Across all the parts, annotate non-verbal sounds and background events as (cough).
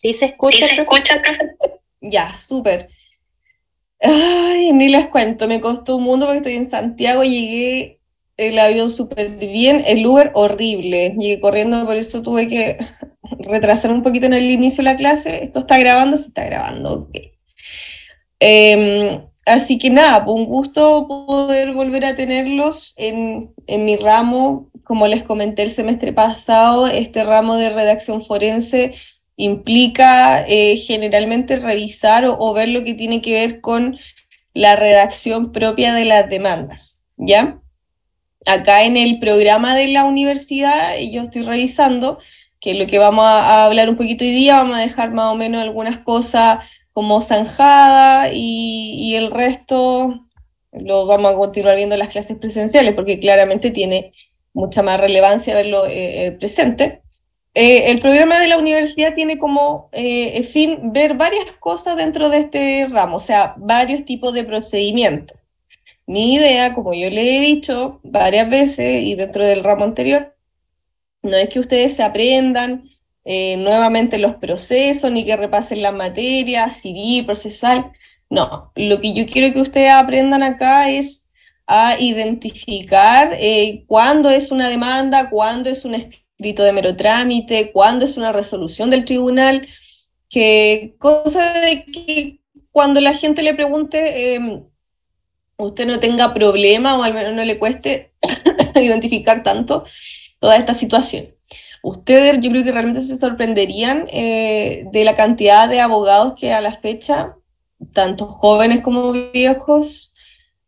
¿Sí se escucha? ¿Sí se escucha? Ya, súper. Ay, ni les cuento, me costó un mundo porque estoy en Santiago, llegué el avión súper bien, el Uber horrible, llegué corriendo, por eso tuve que retrasar un poquito en el inicio de la clase. Esto está grabando, se está grabando, ok. Em, así que nada, pues un gusto poder volver a tenerlos en, en mi ramo. Como les comenté el semestre pasado, este ramo de redacción forense implica eh, generalmente revisar o, ver lo que tiene que ver con la redacción propia de las demandas, ¿ya? Acá en el programa de la universidad, yo estoy revisando, que lo que vamos a, hablar un poquito hoy día, vamos a dejar más o menos algunas cosas como zanjada y, el resto lo vamos a continuar viendo en las clases presenciales porque claramente tiene mucha más relevancia verlo eh, presente. Eh, el programa de la universidad tiene como eh, fin ver varias cosas dentro de este ramo, o sea, varios tipos de procedimientos. Mi idea, como yo le he dicho varias veces y dentro del ramo anterior, no es que ustedes se aprendan eh, nuevamente los procesos ni que repasen la materia civil, procesal. No, lo que yo quiero que ustedes aprendan acá es a identificar cuándo es una demanda, cuándo es un escrito de mero trámite, cuándo es una resolución del tribunal, que cosa de que cuando la gente le pregunte, eh, usted no tenga problema o al menos no le cueste (coughs) identificar tanto toda esta situación. Ustedes yo creo que realmente se sorprenderían eh, de la cantidad de abogados que a la fecha, tanto jóvenes como viejos,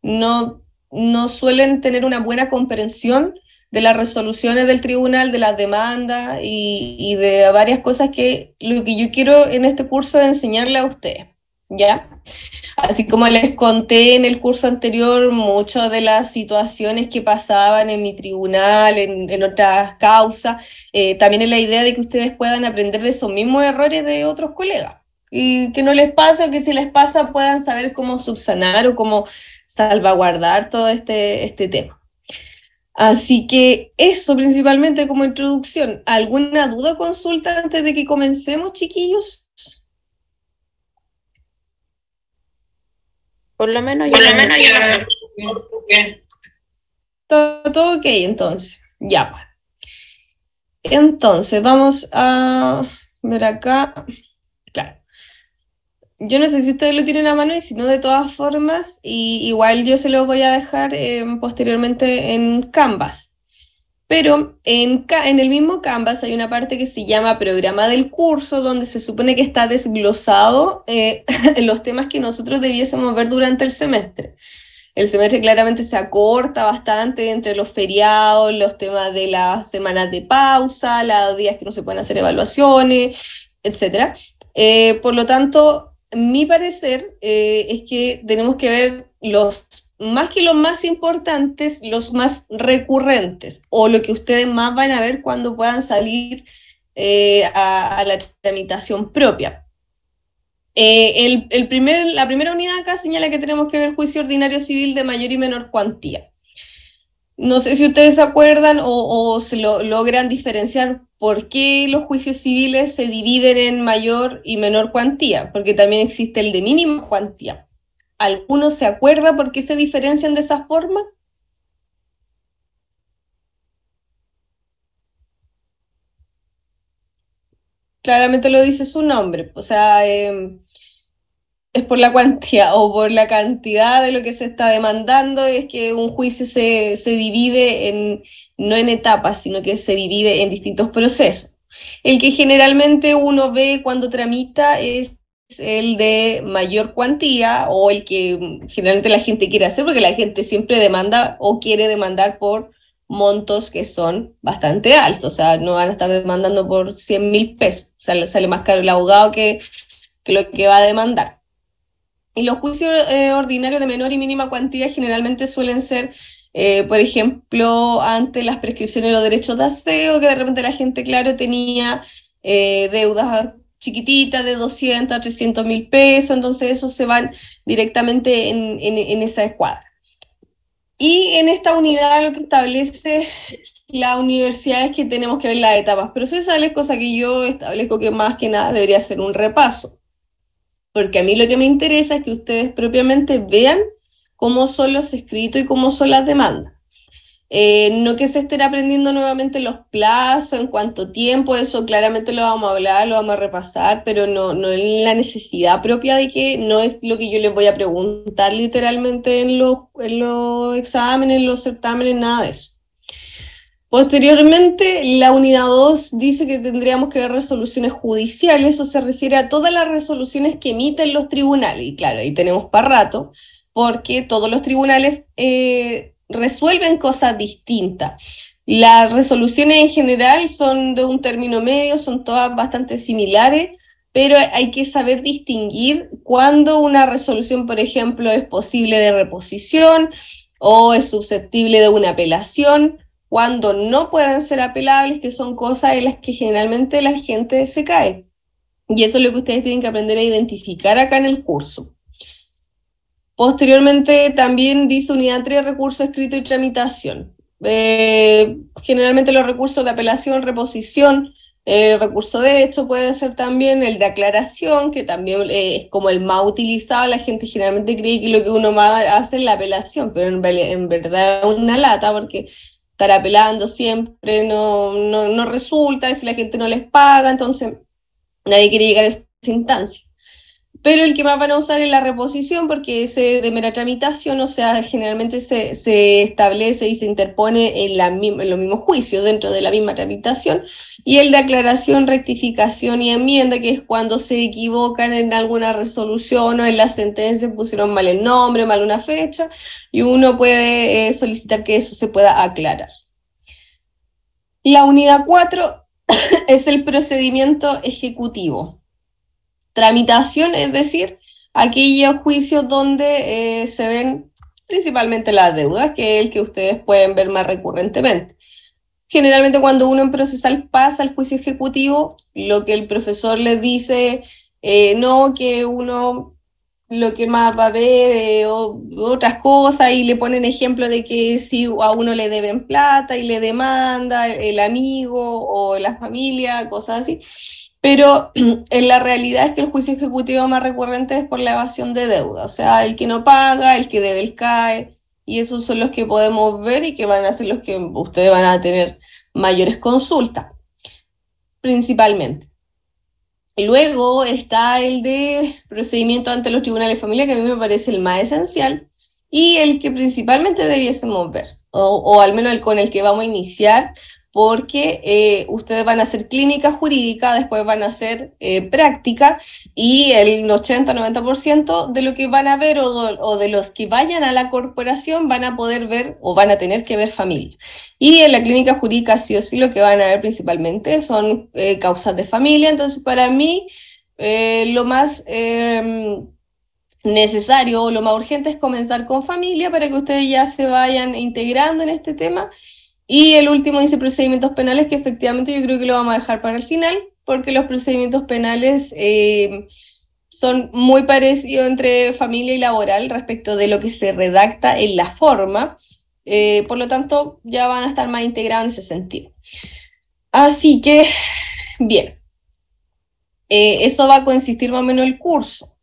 no, no suelen tener una buena comprensión de las resoluciones del tribunal, de las demandas y, de varias cosas que lo que yo quiero en este curso es enseñarle a ustedes. ¿Ya? Así como les conté en el curso anterior, muchas de las situaciones que pasaban en mi tribunal, en, en otras causas, eh, también es la idea de que ustedes puedan aprender de esos mismos errores de otros colegas. Y que no les pase o que si les pasa puedan saber cómo subsanar o cómo salvaguardar todo este, este tema. Así que eso principalmente como introducción. ¿Alguna duda o consulta antes de que comencemos, chiquillos? Por lo menos Por lo menos ya. Todo, todo ok, entonces. Ya, pues. Entonces, vamos a ver acá. Yo no sé si ustedes lo tienen a mano y si no, de todas formas, y igual yo se lo voy a dejar eh, posteriormente en Canvas. Pero en, en, el mismo Canvas hay una parte que se llama programa del curso, donde se supone que está desglosado eh, (laughs) los temas que nosotros debiésemos ver durante el semestre. El semestre claramente se acorta bastante entre los feriados, los temas de las semanas de pausa, los días que no se pueden hacer evaluaciones, etc. Eh, por lo tanto, mi parecer eh, es que tenemos que ver los más que los más importantes, los más recurrentes o lo que ustedes más van a ver cuando puedan salir eh, a, la tramitación propia. Eh, el primer, la primera unidad acá señala que tenemos que ver juicio ordinario civil de mayor y menor cuantía. No sé si ustedes se acuerdan o, se lo, logran diferenciar por qué los juicios civiles se dividen en mayor y menor cuantía, porque también existe el de mínima cuantía. ¿Alguno se acuerda por qué se diferencian de esa forma? Claramente lo dice su nombre, o sea, eh, es por la cuantía o por la cantidad de lo que se está demandando, es que un juicio se, se divide en, no en etapas, sino que se divide en distintos procesos. El que generalmente uno ve cuando tramita es el de mayor cuantía o el que generalmente la gente quiere hacer, porque la gente siempre demanda o quiere demandar por montos que son bastante altos, o sea, no van a estar demandando por 100 mil pesos, o sea, le sale más caro el abogado que lo que va a demandar. Y los juicios eh, ordinarios de menor y mínima cuantía generalmente suelen ser, eh, por ejemplo, ante las prescripciones de los derechos de aseo, que de repente la gente, claro, tenía eh, deudas chiquititas de 200 a 300 mil pesos, entonces esos se van directamente en, en, en esa escuadra. Y en esta unidad lo que establece la universidad es que tenemos que ver las etapas procesales, cosa que yo establezco que más que nada debería ser un repaso. Porque a mí lo que me interesa es que ustedes propiamente vean cómo son los escritos y cómo son las demandas. Eh, no que se estén aprendiendo nuevamente los plazos, en cuánto tiempo, eso claramente lo vamos a hablar, lo vamos a repasar, pero no, no en la necesidad propia de que no es lo que yo les voy a preguntar literalmente en los, en los exámenes, en los certámenes, nada de eso. Posteriormente, la unidad 2 dice que tendríamos que ver resoluciones judiciales, eso se refiere a todas las resoluciones que emiten los tribunales, y claro, ahí tenemos para rato, porque todos los tribunales eh, resuelven cosas distintas. Las resoluciones en general son de un término medio, son todas bastante similares, pero hay que saber distinguir cuando una resolución, por ejemplo, es posible de reposición o es susceptible de una apelación, cuando no pueden ser apelables, que son cosas en las que generalmente la gente se cae. Y eso es lo que ustedes tienen que aprender a identificar acá en el curso. Posteriormente también dice unidad 3, recurso escrito y tramitación. Eh, generalmente los recursos de apelación, reposición, el recurso de hecho puede ser también el de aclaración, que también eh, es como el más utilizado. La gente generalmente cree que lo que uno más hace es la apelación, pero en, en verdad es una lata porque estar apelando siempre no, no, no resulta, si la gente no les paga, entonces nadie quiere llegar a esa instancia pero el que más van a usar es la reposición porque ese de mera tramitación, o sea, generalmente se, se establece y se interpone en, la, en los mismos juicios dentro de la misma tramitación, y el de aclaración, rectificación y enmienda, que es cuando se equivocan en alguna resolución o en la sentencia, pusieron mal el nombre, mal una fecha, y uno puede eh, solicitar que eso se pueda aclarar. La unidad 4 (coughs) es el procedimiento ejecutivo. Tramitación, es decir, aquellos juicios donde eh, se ven principalmente las deudas, que es el que ustedes pueden ver más recurrentemente. Generalmente cuando uno en procesal pasa al juicio ejecutivo, lo que el profesor les dice, eh, no, que uno lo que más va a ver eh, otras cosas y le ponen ejemplo de que si a uno le deben plata y le demanda el amigo o la familia, cosas así pero (clears throat) en la realidad es que el juicio ejecutivo más recurrente es por la evasión de deuda, o sea, el que no paga, el que debe, el CAE, y esos son los que podemos ver y que van a ser los que ustedes van a tener mayores consultas, principalmente. Luego está el de procedimiento ante los tribunales de familia, que a mí me parece el más esencial y el que principalmente debiésemos ver, o, o al menos el con el que vamos a iniciar, porque eh, ustedes van a hacer clínica jurídica, después van a hacer eh, práctica y el 80-90% de lo que van a ver o, de los que vayan a la corporación van a poder ver o van a tener que ver familia. Y en la clínica jurídica sí o sí lo que van a ver principalmente son eh, causas de familia, entonces para mí lo más em, necesario o lo más urgente es comenzar con familia para que ustedes ya se vayan integrando en este tema y el último dice procedimientos penales, que efectivamente yo creo que lo vamos a dejar para el final, porque los procedimientos penales eh, son muy parecidos entre familia y laboral respecto de lo que se redacta en la forma. Eh, por lo tanto, ya van a estar más integrados en ese sentido. Así que, bien, eh, eso va a consistir más o menos el curso.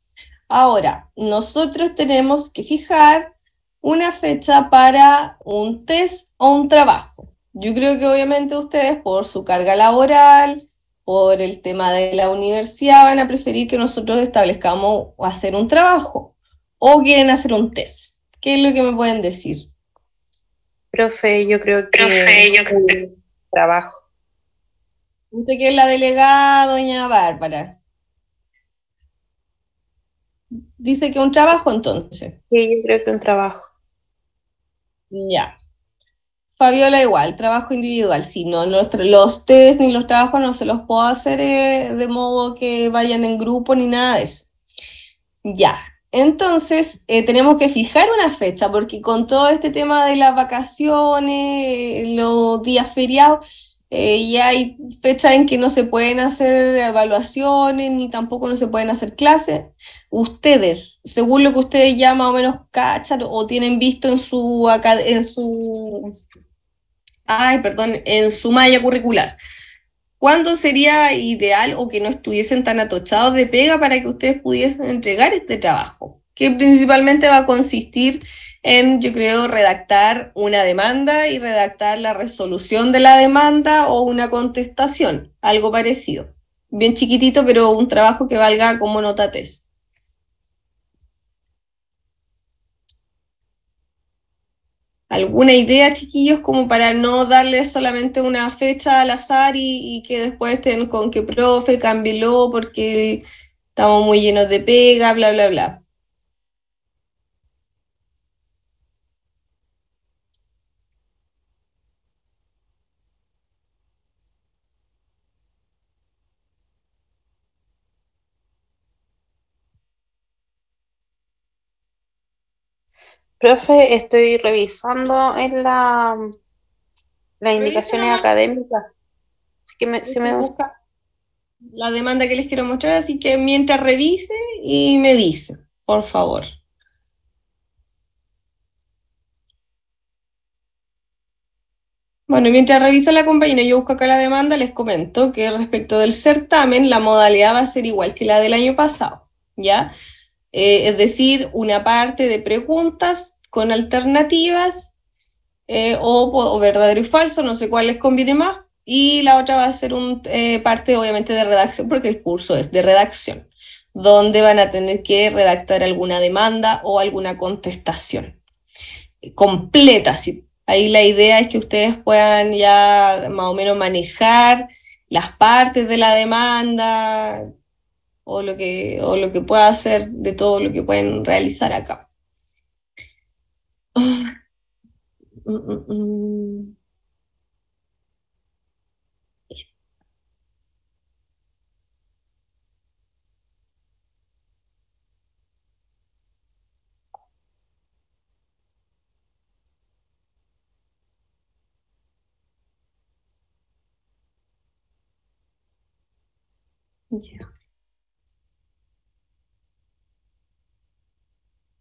Ahora, nosotros tenemos que fijar una fecha para un test o un trabajo. Yo creo que obviamente ustedes por su carga laboral, por el tema de la universidad, van a preferir que nosotros establezcamos hacer un trabajo o quieren hacer un test. ¿Qué es lo que me pueden decir? Profe, yo creo que Profe, yo creo que trabajo. ¿Usted que es la delegada, doña Bárbara? Dice que un trabajo entonces. Sí, yo creo que un trabajo. Ya. Fabiola igual, trabajo individual, si no, los, los test ni los trabajos no se los puedo hacer eh, de modo que vayan en grupo ni nada de eso. Ya, entonces eh, tenemos que fijar una fecha, porque con todo este tema de las vacaciones, los días feriados, eh, y hay fechas en que no se pueden hacer evaluaciones ni tampoco no se pueden hacer clases. Ustedes, según lo que ustedes ya más o menos cachan o tienen visto en su, en su, ay, perdón, en su malla curricular, ¿cuándo sería ideal o que no estuviesen tan atochados de pega para que ustedes pudiesen entregar este trabajo? Que principalmente va a consistir yo creo, redactar una demanda y redactar la resolución de la demanda o una contestación, algo parecido. Bien chiquitito, pero un trabajo que valga como nota test. ¿Alguna idea, chiquillos, como para no darle solamente una fecha al azar y, que después estén con que profe, cámbielo porque estamos muy llenos de pega, bla, bla, bla? Profe, estoy revisando en la las indicaciones académicas. Así que me, me busca la demanda que les quiero mostrar, así que mientras revise y me dice, por favor. Bueno, mientras revisa la compañera, yo busco acá la demanda, les comento que respecto del certamen, la modalidad va a ser igual que la del año pasado, ¿ya? Eh, es decir, una parte de preguntas con alternativas eh, o, verdadero y falso, no sé cuál les conviene más, y la otra va a ser una eh, parte obviamente de redacción, porque el curso es de redacción, donde van a tener que redactar alguna demanda o alguna contestación completa. Ahí la idea es que ustedes puedan ya más o menos manejar las partes de la demanda, o lo que, o lo que pueda hacer de todo lo que pueden realizar acá. Mm, mm, mm.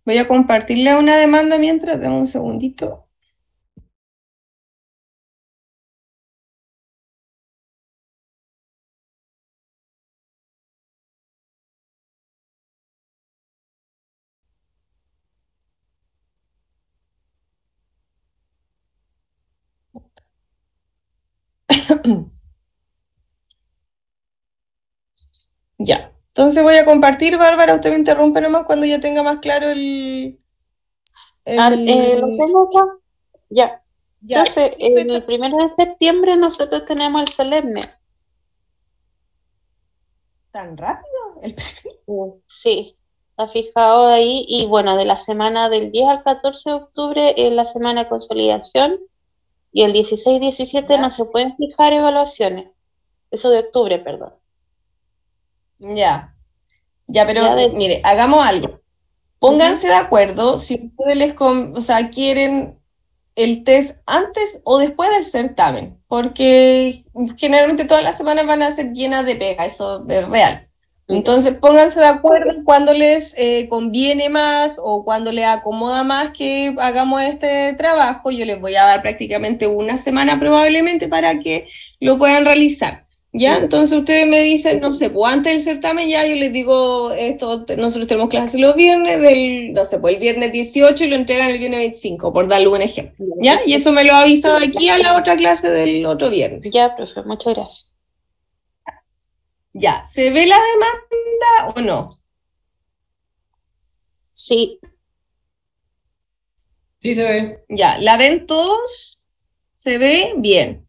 Voy a compartirle una demanda mientras, dame un segundito. (coughs) ya. Entonces voy a compartir, Bárbara, usted me interrumpe nomás cuando ya tenga más claro el... Ah, eh, ¿Lo tengo acá? Ya. Entonces, el primero de septiembre nosotros tenemos el solemne. ¿Tan rápido? sí, ha fijado ahí. Y bueno, de la semana del 10 al 14 de octubre es la semana de consolidación. Y el 16 y 17 no se pueden fijar evaluaciones. Eso de octubre, perdón. Ya. Ya, pero mire, hagamos algo. Pónganse de acuerdo si ustedes les o sea, quieren el test antes o después del certamen, porque generalmente todas las semanas van a ser llenas de pega, eso es real. Entonces pónganse de acuerdo cuando les eh, conviene más o cuando les acomoda más que hagamos este trabajo. Yo les voy a dar prácticamente una semana probablemente para que lo puedan realizar. ¿Ya? Entonces ustedes me dicen, no sé, pues, antes del certamen ya yo les digo, esto, nosotros tenemos clases los viernes, del, no sé, pues el viernes 18 y lo entregan el viernes 25, por darle un ejemplo. ¿Ya? Y eso me lo ha avisado aquí a la otra clase del otro viernes. Ya, profe, muchas gracias. Ya, ¿se ve la demanda o no? Sí. Sí se ve. Ya, ¿la ven todos? ¿Se ve? Bien.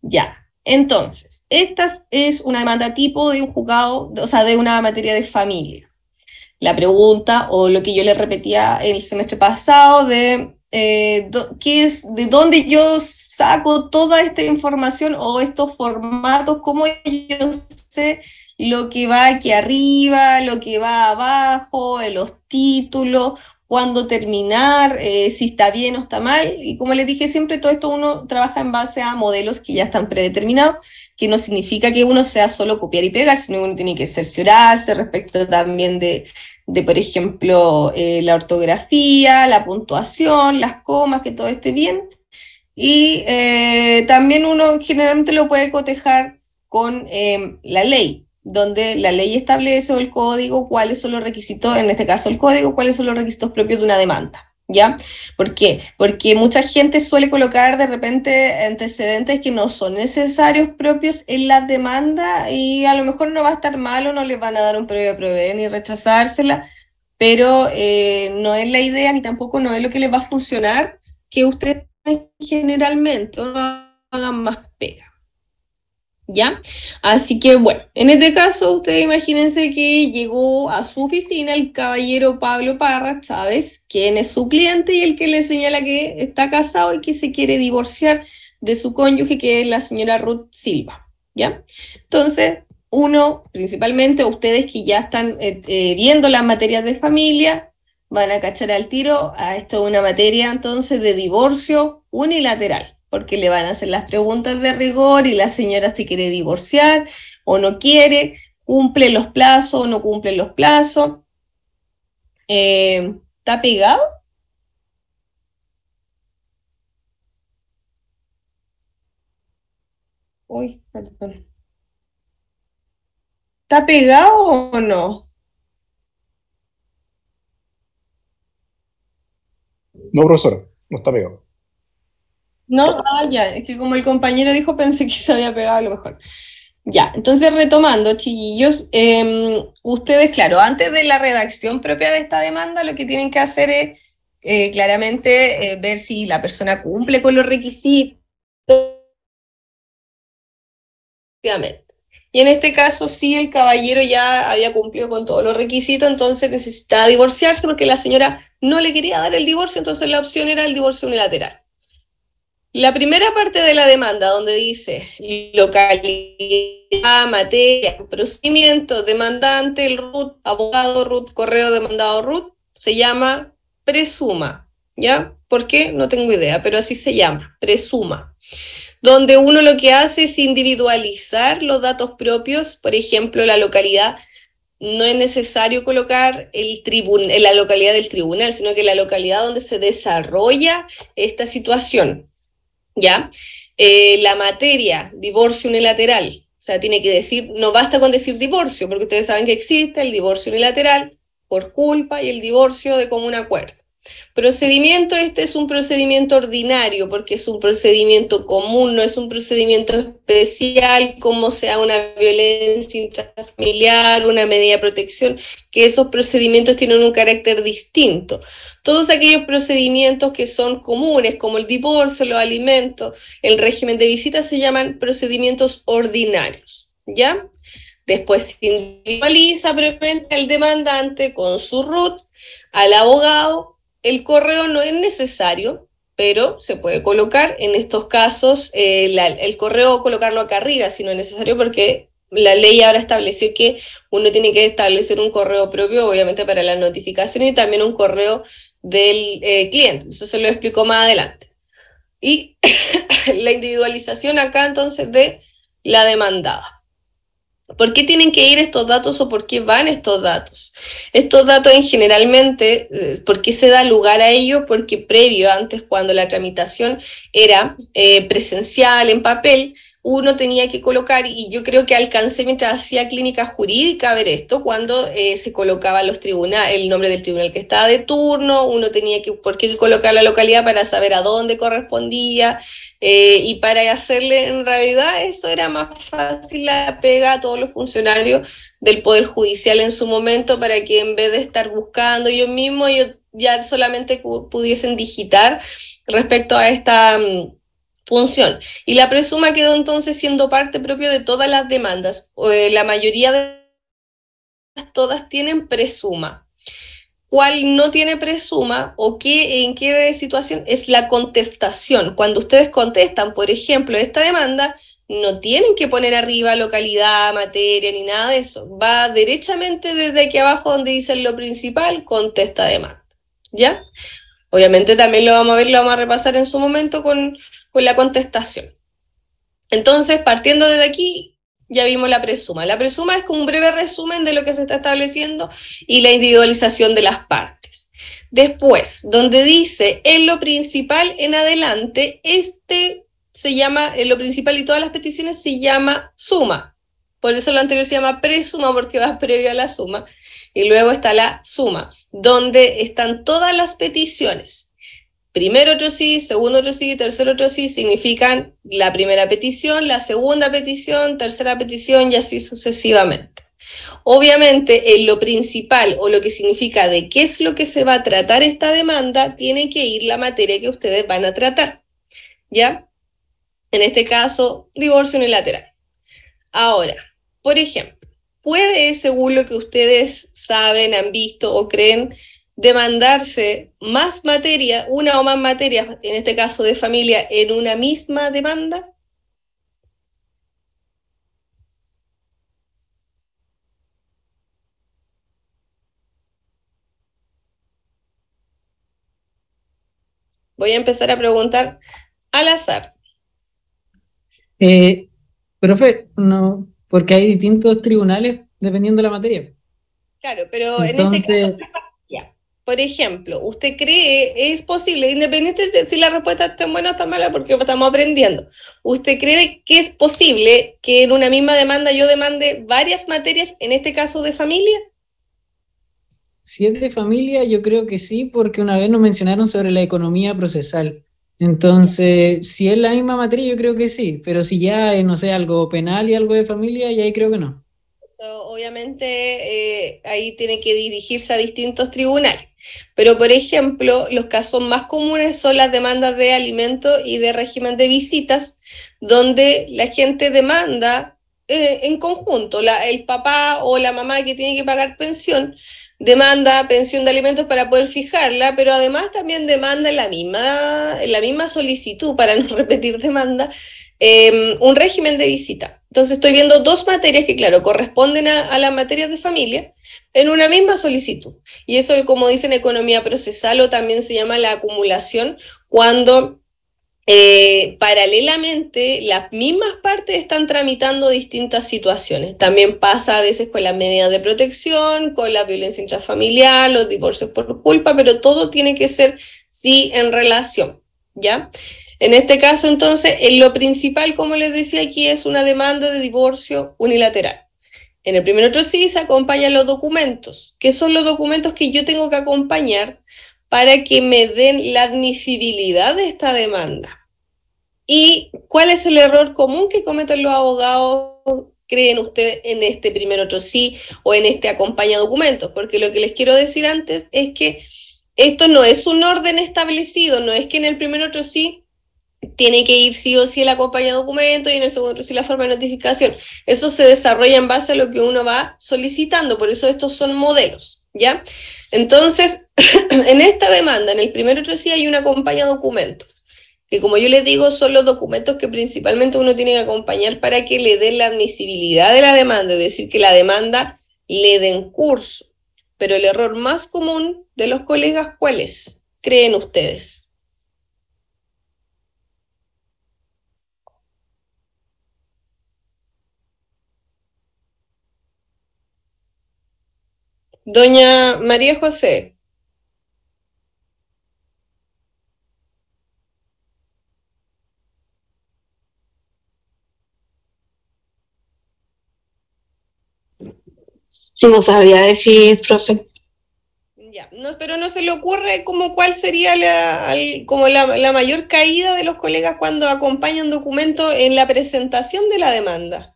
Ya. Entonces, esta es una demanda tipo de un juzgado, o sea, de una materia de familia. La pregunta, o lo que yo le repetía el semestre pasado, de eh, qué es, de dónde yo saco toda esta información o estos formatos, cómo yo sé lo que va aquí arriba, lo que va abajo, los títulos, cuándo terminar, eh, si está bien o está mal. Y como les dije siempre, todo esto uno trabaja en base a modelos que ya están predeterminados, que no significa que uno sea solo copiar y pegar, sino que uno tiene que cerciorarse respecto también de, de por ejemplo, eh, la ortografía, la puntuación, las comas, que todo esté bien. Y eh, también uno generalmente lo puede cotejar con la ley donde la ley establece o el código cuáles son los requisitos, en este caso el código, cuáles son los requisitos propios de una demanda. ¿Ya? ¿Por qué? Porque mucha gente suele colocar de repente antecedentes que no son necesarios propios en la demanda y a lo mejor no va a estar malo, no les van a dar un previo a proveer ni rechazársela, pero eh, no es la idea ni tampoco no es lo que les va a funcionar que ustedes generalmente no hagan más. ¿Ya? Así que bueno, en este caso ustedes imagínense que llegó a su oficina el caballero Pablo Parra Chávez, quien es su cliente y el que le señala que está casado y que se quiere divorciar de su cónyuge, que es la señora Ruth Silva, ¿ya? Entonces, uno, principalmente ustedes que ya están eh, eh, viendo las materias de familia, van a cachar al tiro a esto una materia entonces de divorcio unilateral porque le van a hacer las preguntas de rigor y la señora se quiere divorciar o no quiere, cumple los plazos o no cumple los plazos. Eh, ¿Está pegado? Uy, perdón. ¿Está pegado o no? No, profesora, no está pegado. No, ah, ya, es que como el compañero dijo, pensé que se había pegado a lo mejor. Ya, entonces retomando, chiquillos, em, ustedes, claro, antes de la redacción propia de esta demanda, lo que tienen que hacer es eh, claramente eh, ver si la persona cumple con los requisitos. Y en este caso, sí, el caballero ya había cumplido con todos los requisitos, entonces necesitaba divorciarse porque la señora no le quería dar el divorcio, entonces la opción era el divorcio unilateral. La primera parte de la demanda, donde dice localidad, materia, procedimiento, demandante, el RUT, abogado RUT, correo demandado RUT, se llama presuma. ¿Ya? ¿Por qué? No tengo idea, pero así se llama, presuma. Donde uno lo que hace es individualizar los datos propios, por ejemplo, la localidad no es necesario colocar el la localidad del tribunal, sino que la localidad donde se desarrolla esta situación. ¿Ya? Eh, la materia, divorcio unilateral, o sea, tiene que decir, no basta con decir divorcio, porque ustedes saben que existe el divorcio unilateral por culpa y el divorcio de común acuerdo. Procedimiento, este es un procedimiento ordinario porque es un procedimiento común, no es un procedimiento especial como sea una violencia intrafamiliar, una medida de protección, que esos procedimientos tienen un carácter distinto. Todos aquellos procedimientos que son comunes, como el divorcio, los alimentos, el régimen de visita, se llaman procedimientos ordinarios, ¿ya? Después se individualiza previamente el demandante con su RUT al abogado el correo no es necesario, pero se puede colocar. En estos casos, eh, el correo colocarlo acá arriba si no es necesario porque la ley ahora estableció que uno tiene que establecer un correo propio, obviamente para la notificación y también un correo del eh, cliente. Eso se lo explico más adelante. Y (laughs) la individualización acá entonces de la demandada. ¿Por qué tienen que ir estos datos o por qué van estos datos? Estos datos en generalmente, eh, ¿por qué se da lugar a ellos? Porque previo, antes cuando la tramitación era eh, presencial en papel, uno tenía que colocar, y yo creo que alcancé mientras hacía clínica jurídica a ver esto, cuando eh, se colocaba los tribunales, el nombre del tribunal que estaba de turno, uno tenía que, ¿por qué colocar la localidad para saber a dónde correspondía? Eh, y para hacerle, en realidad, eso era más fácil la pega a todos los funcionarios del Poder Judicial en su momento, para que en vez de estar buscando ellos mismos, ellos ya solamente pudiesen digitar respecto a esta mm, función. Y la presuma quedó entonces siendo parte propia de todas las demandas. Eh, la mayoría de todas tienen presuma. ¿Cuál no tiene presuma o qué, en qué situación es la contestación? Cuando ustedes contestan, por ejemplo, esta demanda, no tienen que poner arriba localidad, materia ni nada de eso. Va derechamente desde aquí abajo donde dice lo principal, contesta demanda. ¿ya? Obviamente también lo vamos a ver, lo vamos a repasar en su momento con, con la contestación. Entonces, partiendo desde aquí, ya vimos la presuma. La presuma es como un breve resumen de lo que se está estableciendo y la individualización de las partes. Después, donde dice en lo principal en adelante, este se llama, en lo principal y todas las peticiones se llama suma. Por eso lo anterior se llama presuma porque va previo a la suma. Y luego está la suma, donde están todas las peticiones. Primero otro sí, segundo otro sí, tercero otro sí, significan la primera petición, la segunda petición, tercera petición y así sucesivamente. Obviamente, en lo principal o lo que significa de qué es lo que se va a tratar esta demanda, tiene que ir la materia que ustedes van a tratar. ¿Ya? En este caso, divorcio unilateral. Ahora, por ejemplo, puede, según lo que ustedes saben, han visto o creen, demandarse más materia, una o más materias, en este caso de familia, en una misma demanda? Voy a empezar a preguntar al azar. Eh, profe, no, porque hay distintos tribunales dependiendo de la materia. Claro, pero en este caso, por ejemplo, ¿usted cree es posible, independiente de si la respuesta está buena o está mala, porque estamos aprendiendo, ¿usted cree que es posible que en una misma demanda yo demande varias materias, en este caso de familia? Si es de familia, yo creo que sí, porque una vez nos mencionaron sobre la economía procesal. Entonces, si es la misma materia, yo creo que sí, pero si ya es, no sé, algo penal y algo de familia, ya ahí creo que no. Obviamente, eh, ahí tiene que dirigirse a distintos tribunales. Pero, por ejemplo, los casos más comunes son las demandas de alimentos y de régimen de visitas, donde la gente demanda eh, en conjunto, el papá o la mamá que tiene que pagar pensión, demanda pensión de alimentos para poder fijarla, pero además también demanda la misma, la misma solicitud, para (laughs) no repetir demanda, em, un régimen de visita. Entonces estoy viendo dos materias que, claro, corresponden a, las materias de familia en una misma solicitud. Y eso, como dicen economía procesal, o también se llama la acumulación, cuando eh, paralelamente las mismas partes están tramitando distintas situaciones. También pasa a veces con las medidas de protección, con la violencia intrafamiliar, los divorcios por culpa, pero todo tiene que ser sí en relación, ¿ya? En este caso, entonces, en lo principal, como les decía aquí, es una demanda de divorcio unilateral. En el primer otro sí se acompañan los documentos. ¿Qué son los documentos que yo tengo que acompañar para que me den la admisibilidad de esta demanda? ¿Y cuál es el error común que cometen los abogados, creen ustedes, en este primer otro sí o en este acompaña documentos? Porque lo que les quiero decir antes es que esto no es un orden establecido, no es que en el primer otro sí tiene que ir sí o sí el acompañado documento y en el segundo sí la forma de notificación. Eso se desarrolla en base a lo que uno va solicitando, por eso estos son modelos, ¿ya? Entonces, (clears throat) en esta demanda, en el primer otro sí hay un acompañado documentos, que como yo les digo, son los documentos que principalmente uno tiene que acompañar para que le den la admisibilidad de la demanda, es decir, que la demanda le den curso. Pero el error más común de los colegas, ¿cuál es? ¿Creen ustedes? Doña María José. No sabía decir, profe. Ya, no, pero no se le ocurre como cuál sería la, como la, la mayor caída de los colegas cuando acompañan documento en la presentación de la demanda.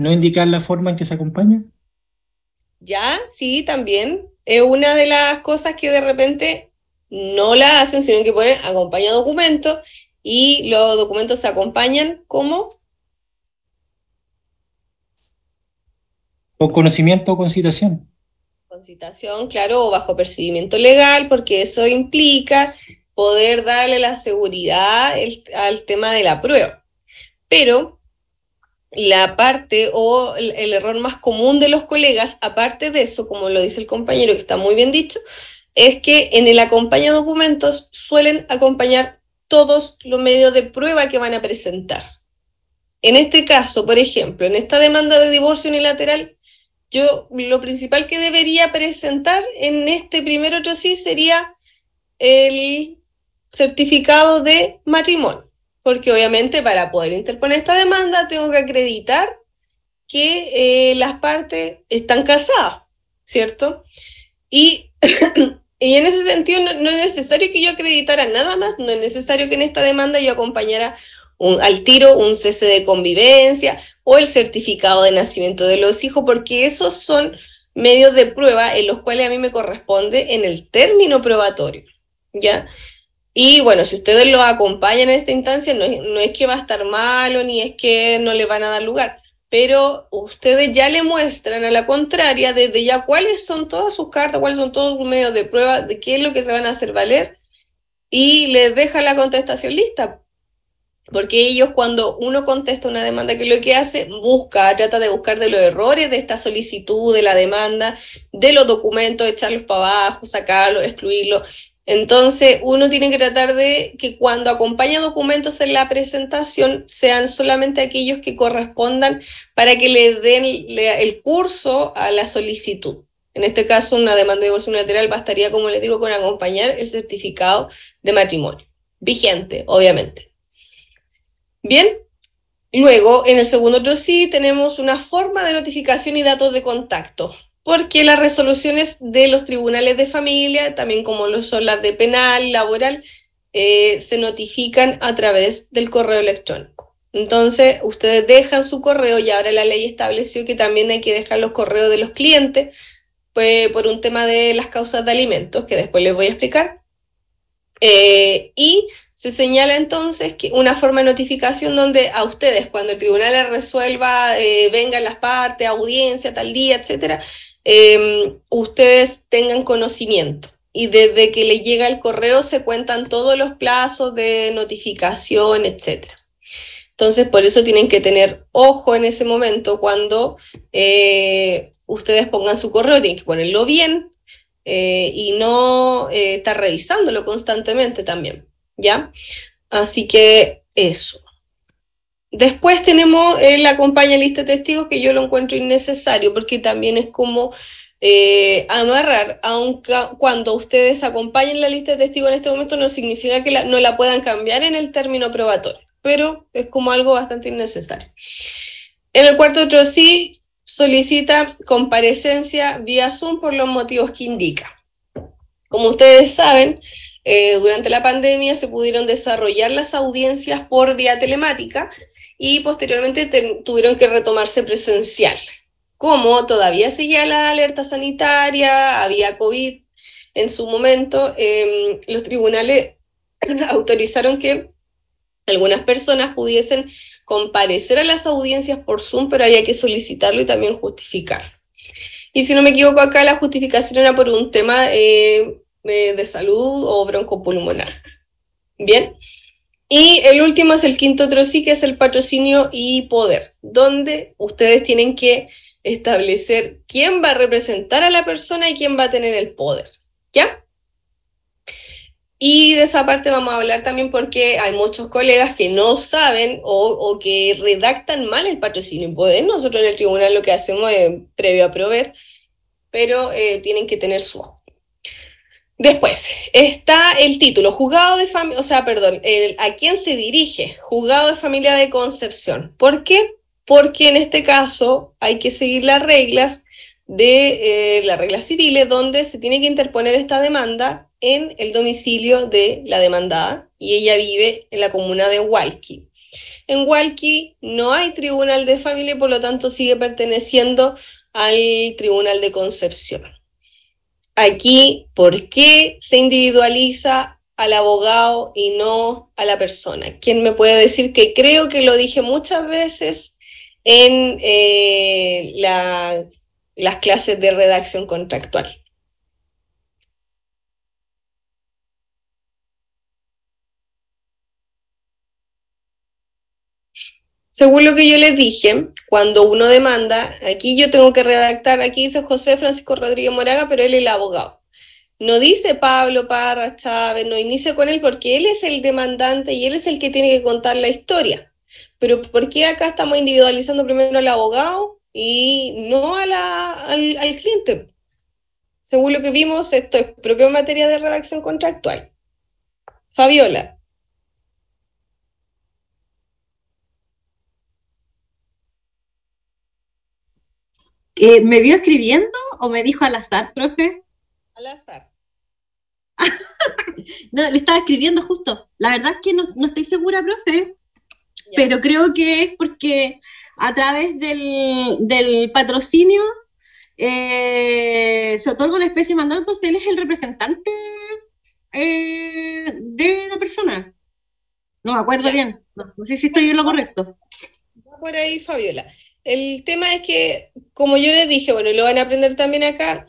¿No indicar la forma en que se acompaña? Ya, sí, también. Es una de las cosas que de repente no la hacen, sino que ponen acompaña documento y los documentos se acompañan como... Con conocimiento o con citación. Con citación, claro, o bajo percibimiento legal, porque eso implica poder darle la seguridad al tema de la prueba. Pero la parte o el, error más común de los colegas, aparte de eso, como lo dice el compañero, que está muy bien dicho, es que en el acompaña documentos suelen acompañar todos los medios de prueba que van a presentar. En este caso, por ejemplo, en esta demanda de divorcio unilateral, yo lo principal que debería presentar en este primer otro sí sería el certificado de matrimonio, porque obviamente para poder interponer esta demanda tengo que acreditar que eh, las partes están casadas, ¿cierto? Y, (clears throat) en ese sentido no, es necesario que yo acreditara nada más, no es necesario que en esta demanda yo acompañara al tiro un cese de convivencia o el certificado de nacimiento de los hijos, porque esos son medios de prueba en los cuales a mí me corresponde en el término probatorio, ¿ya? Y bueno, si ustedes lo acompañan en esta instancia, no es, no es que va a estar malo ni es que no le van a dar lugar, pero ustedes ya le muestran a la contraria desde ya cuáles son todas sus cartas, cuáles son todos sus medios de prueba, de qué es lo que se van a hacer valer y les deja la contestación lista. Porque ellos cuando uno contesta una demanda, que lo que hace, busca, trata de buscar de los errores de esta solicitud, de la demanda, de los documentos, echarlos para abajo, sacarlos, excluirlos. Entonces, uno tiene que tratar de que cuando acompaña documentos en la presentación sean solamente aquellos que correspondan para que le den el curso a la solicitud. En este caso, una demanda de divorcio unilateral bastaría, como les digo, con acompañar el certificado de matrimonio. Vigente, obviamente. Bien, luego en el segundo otro sí tenemos una forma de notificación y datos de contacto, porque las resoluciones de los tribunales de familia, también como lo son las de penal, laboral, eh, se notifican a través del correo electrónico. Entonces, ustedes dejan su correo y ahora la ley estableció que también hay que dejar los correos de los clientes pues, por un tema de las causas de alimentos, que después les voy a explicar. Eh, y se señala entonces que una forma de notificación donde a ustedes, cuando el tribunal les resuelva, eh, vengan las partes, audiencia, tal día, etcétera, eh, ustedes tengan conocimiento. Y desde que les llega el correo se cuentan todos los plazos de notificación, etcétera. Entonces, por eso tienen que tener ojo en ese momento cuando eh, ustedes pongan su correo, tienen que ponerlo bien eh, y no eh, estar revisándolo constantemente también. ¿ya? Así que eso. Después tenemos el acompaña lista de testigos que yo lo encuentro innecesario porque también es como eh, amarrar, aunque cuando ustedes acompañen la lista de testigos en este momento no significa que no la puedan cambiar en el término probatorio, pero es como algo bastante innecesario. En el cuarto otro sí solicita comparecencia vía Zoom por los motivos que indica. Como ustedes saben, eh, durante la pandemia se pudieron desarrollar las audiencias por vía telemática y posteriormente tuvieron que retomarse presencial. Como todavía seguía la alerta sanitaria, había COVID en su momento, eh, los tribunales (clears throat) autorizaron que algunas personas pudiesen comparecer a las audiencias por Zoom, pero había que solicitarlo y también justificarlo. Y si no me equivoco acá, la justificación era por un tema eh, de salud o broncopulmonar. Bien. Y el último es el quinto sí, que es el patrocinio y poder, donde ustedes tienen que establecer quién va a representar a la persona y quién va a tener el poder. ¿Ya? Y de esa parte vamos a hablar también porque hay muchos colegas que no saben o, o, que redactan mal el patrocinio y poder. Nosotros en el tribunal lo que hacemos es previo a proveer, pero eh, tienen que tener su ojo. Después está el título, juzgado de familia, o sea, perdón, a quién se dirige, juzgado de familia de Concepción. ¿Por qué? Porque en este caso hay que seguir las reglas de eh, las reglas civiles donde se tiene que interponer esta demanda en el domicilio de la demandada y ella vive en la comuna de Hualqui. En Hualqui no hay tribunal de familia, por lo tanto sigue perteneciendo al tribunal de Concepción aquí por qué se individualiza al abogado y no a la persona. ¿Quién me puede decir que creo que lo dije muchas veces en eh, la, las clases de redacción contractual? Según lo que yo les dije, cuando uno demanda, aquí yo tengo que redactar, aquí dice José Francisco Rodríguez Moraga, pero él es el abogado. No dice Pablo Parra Chávez, no inicia con él porque él es el demandante y él es el que tiene que contar la historia. Pero ¿por qué acá estamos individualizando primero al abogado y no al, al cliente? Según lo que vimos, esto es propia materia de redacción contractual. Fabiola. Eh, ¿Me vio escribiendo o me dijo al azar, profe? Al azar. (laughs) no, le estaba escribiendo justo. La verdad es que no, no estoy segura, profe, pero creo que es porque a través del, del patrocinio eh, se otorga una especie de mandato, entonces él es el representante eh, de la persona. No me acuerdo bien, no, no sé si estoy en lo correcto. Por ahí, Fabiola. El tema es que, como yo les dije, bueno, lo van a aprender también acá,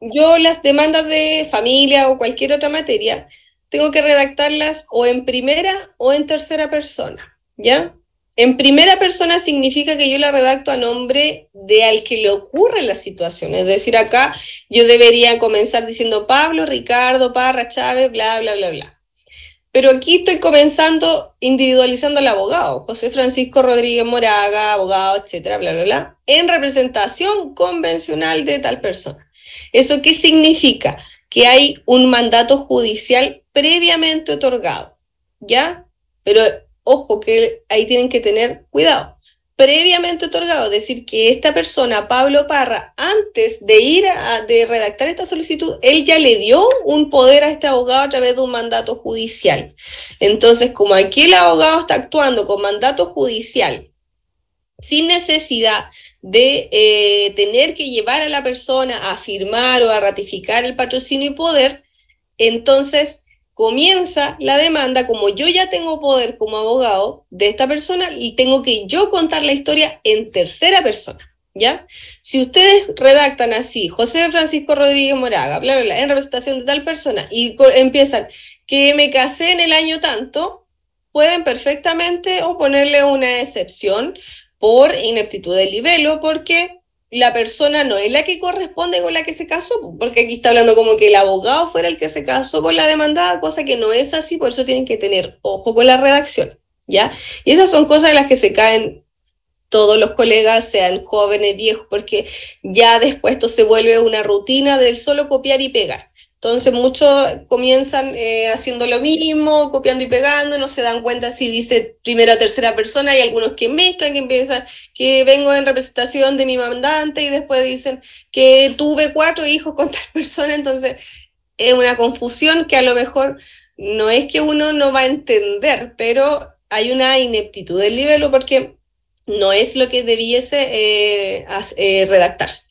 yo las demandas de familia o cualquier otra materia, tengo que redactarlas o en primera o en tercera persona, ¿ya? En primera persona significa que yo la redacto a nombre de al que le ocurre la situación. Es decir, acá yo debería comenzar diciendo Pablo, Ricardo, Parra, Chávez, bla, bla, bla, bla. Pero aquí estoy comenzando individualizando al abogado, José Francisco Rodríguez Moraga, abogado, etcétera, bla, bla, bla, en representación convencional de tal persona. ¿Eso qué significa? Que hay un mandato judicial previamente otorgado, ¿ya? Pero ojo que ahí tienen que tener cuidado previamente otorgado, es decir, que esta persona, Pablo Parra, antes de ir a de redactar esta solicitud, él ya le dio un poder a este abogado a través de un mandato judicial. Entonces, como aquí el abogado está actuando con mandato judicial, sin necesidad de eh, tener que llevar a la persona a firmar o a ratificar el patrocinio y poder, entonces comienza la demanda, como yo ya tengo poder como abogado de esta persona, y tengo que yo contar la historia en tercera persona. ¿Ya? Si ustedes redactan así, José Francisco Rodríguez Moraga, bla, bla, bla, en representación de tal persona, y empiezan que me casé en el año tanto, pueden perfectamente o ponerle una excepción por ineptitud del libelo, porque la persona no es la que corresponde con la que se casó, porque aquí está hablando como que el abogado fuera el que se casó con la demandada, cosa que no es así, por eso tienen que tener ojo con la redacción, ¿ya? Y esas son cosas en las que se caen todos los colegas, sean jóvenes, viejos, porque ya después esto se vuelve una rutina del solo copiar y pegar. Entonces muchos comienzan eh, haciendo lo mismo, copiando y pegando, no se dan cuenta si dice primera o tercera persona, hay algunos que mezclan, que empiezan que vengo en representación de mi mandante y después dicen que tuve cuatro hijos con (laughs) tal persona, entonces es una confusión que a lo mejor no es que uno no va a entender, pero hay una ineptitud del nivel porque no es lo que debiese eh, eh, redactarse.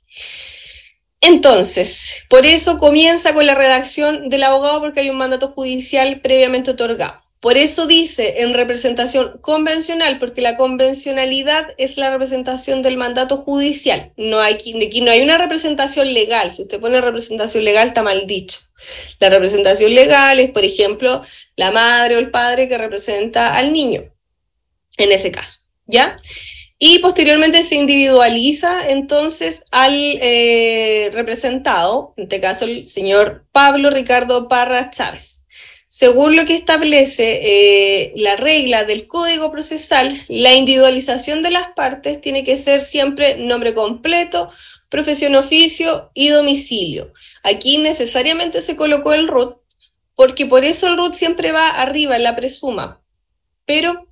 Entonces, por eso comienza con la redacción del abogado porque hay un mandato judicial previamente otorgado. Por eso dice en representación convencional, porque la convencionalidad es la representación del mandato judicial. No hay, aquí no hay una representación legal. Si usted pone representación legal, está mal dicho. La representación legal es, por ejemplo, la madre o el padre que representa al niño, en ese caso. ¿Ya? Y posteriormente se individualiza entonces al eh, representado, en este caso el señor Pablo Ricardo Parra Chávez. Según lo que establece eh, la regla del Código Procesal, la individualización de las partes tiene que ser siempre nombre completo, profesión oficio y domicilio. Aquí necesariamente se colocó el RUT, porque por eso el RUT siempre va arriba en la presuma, pero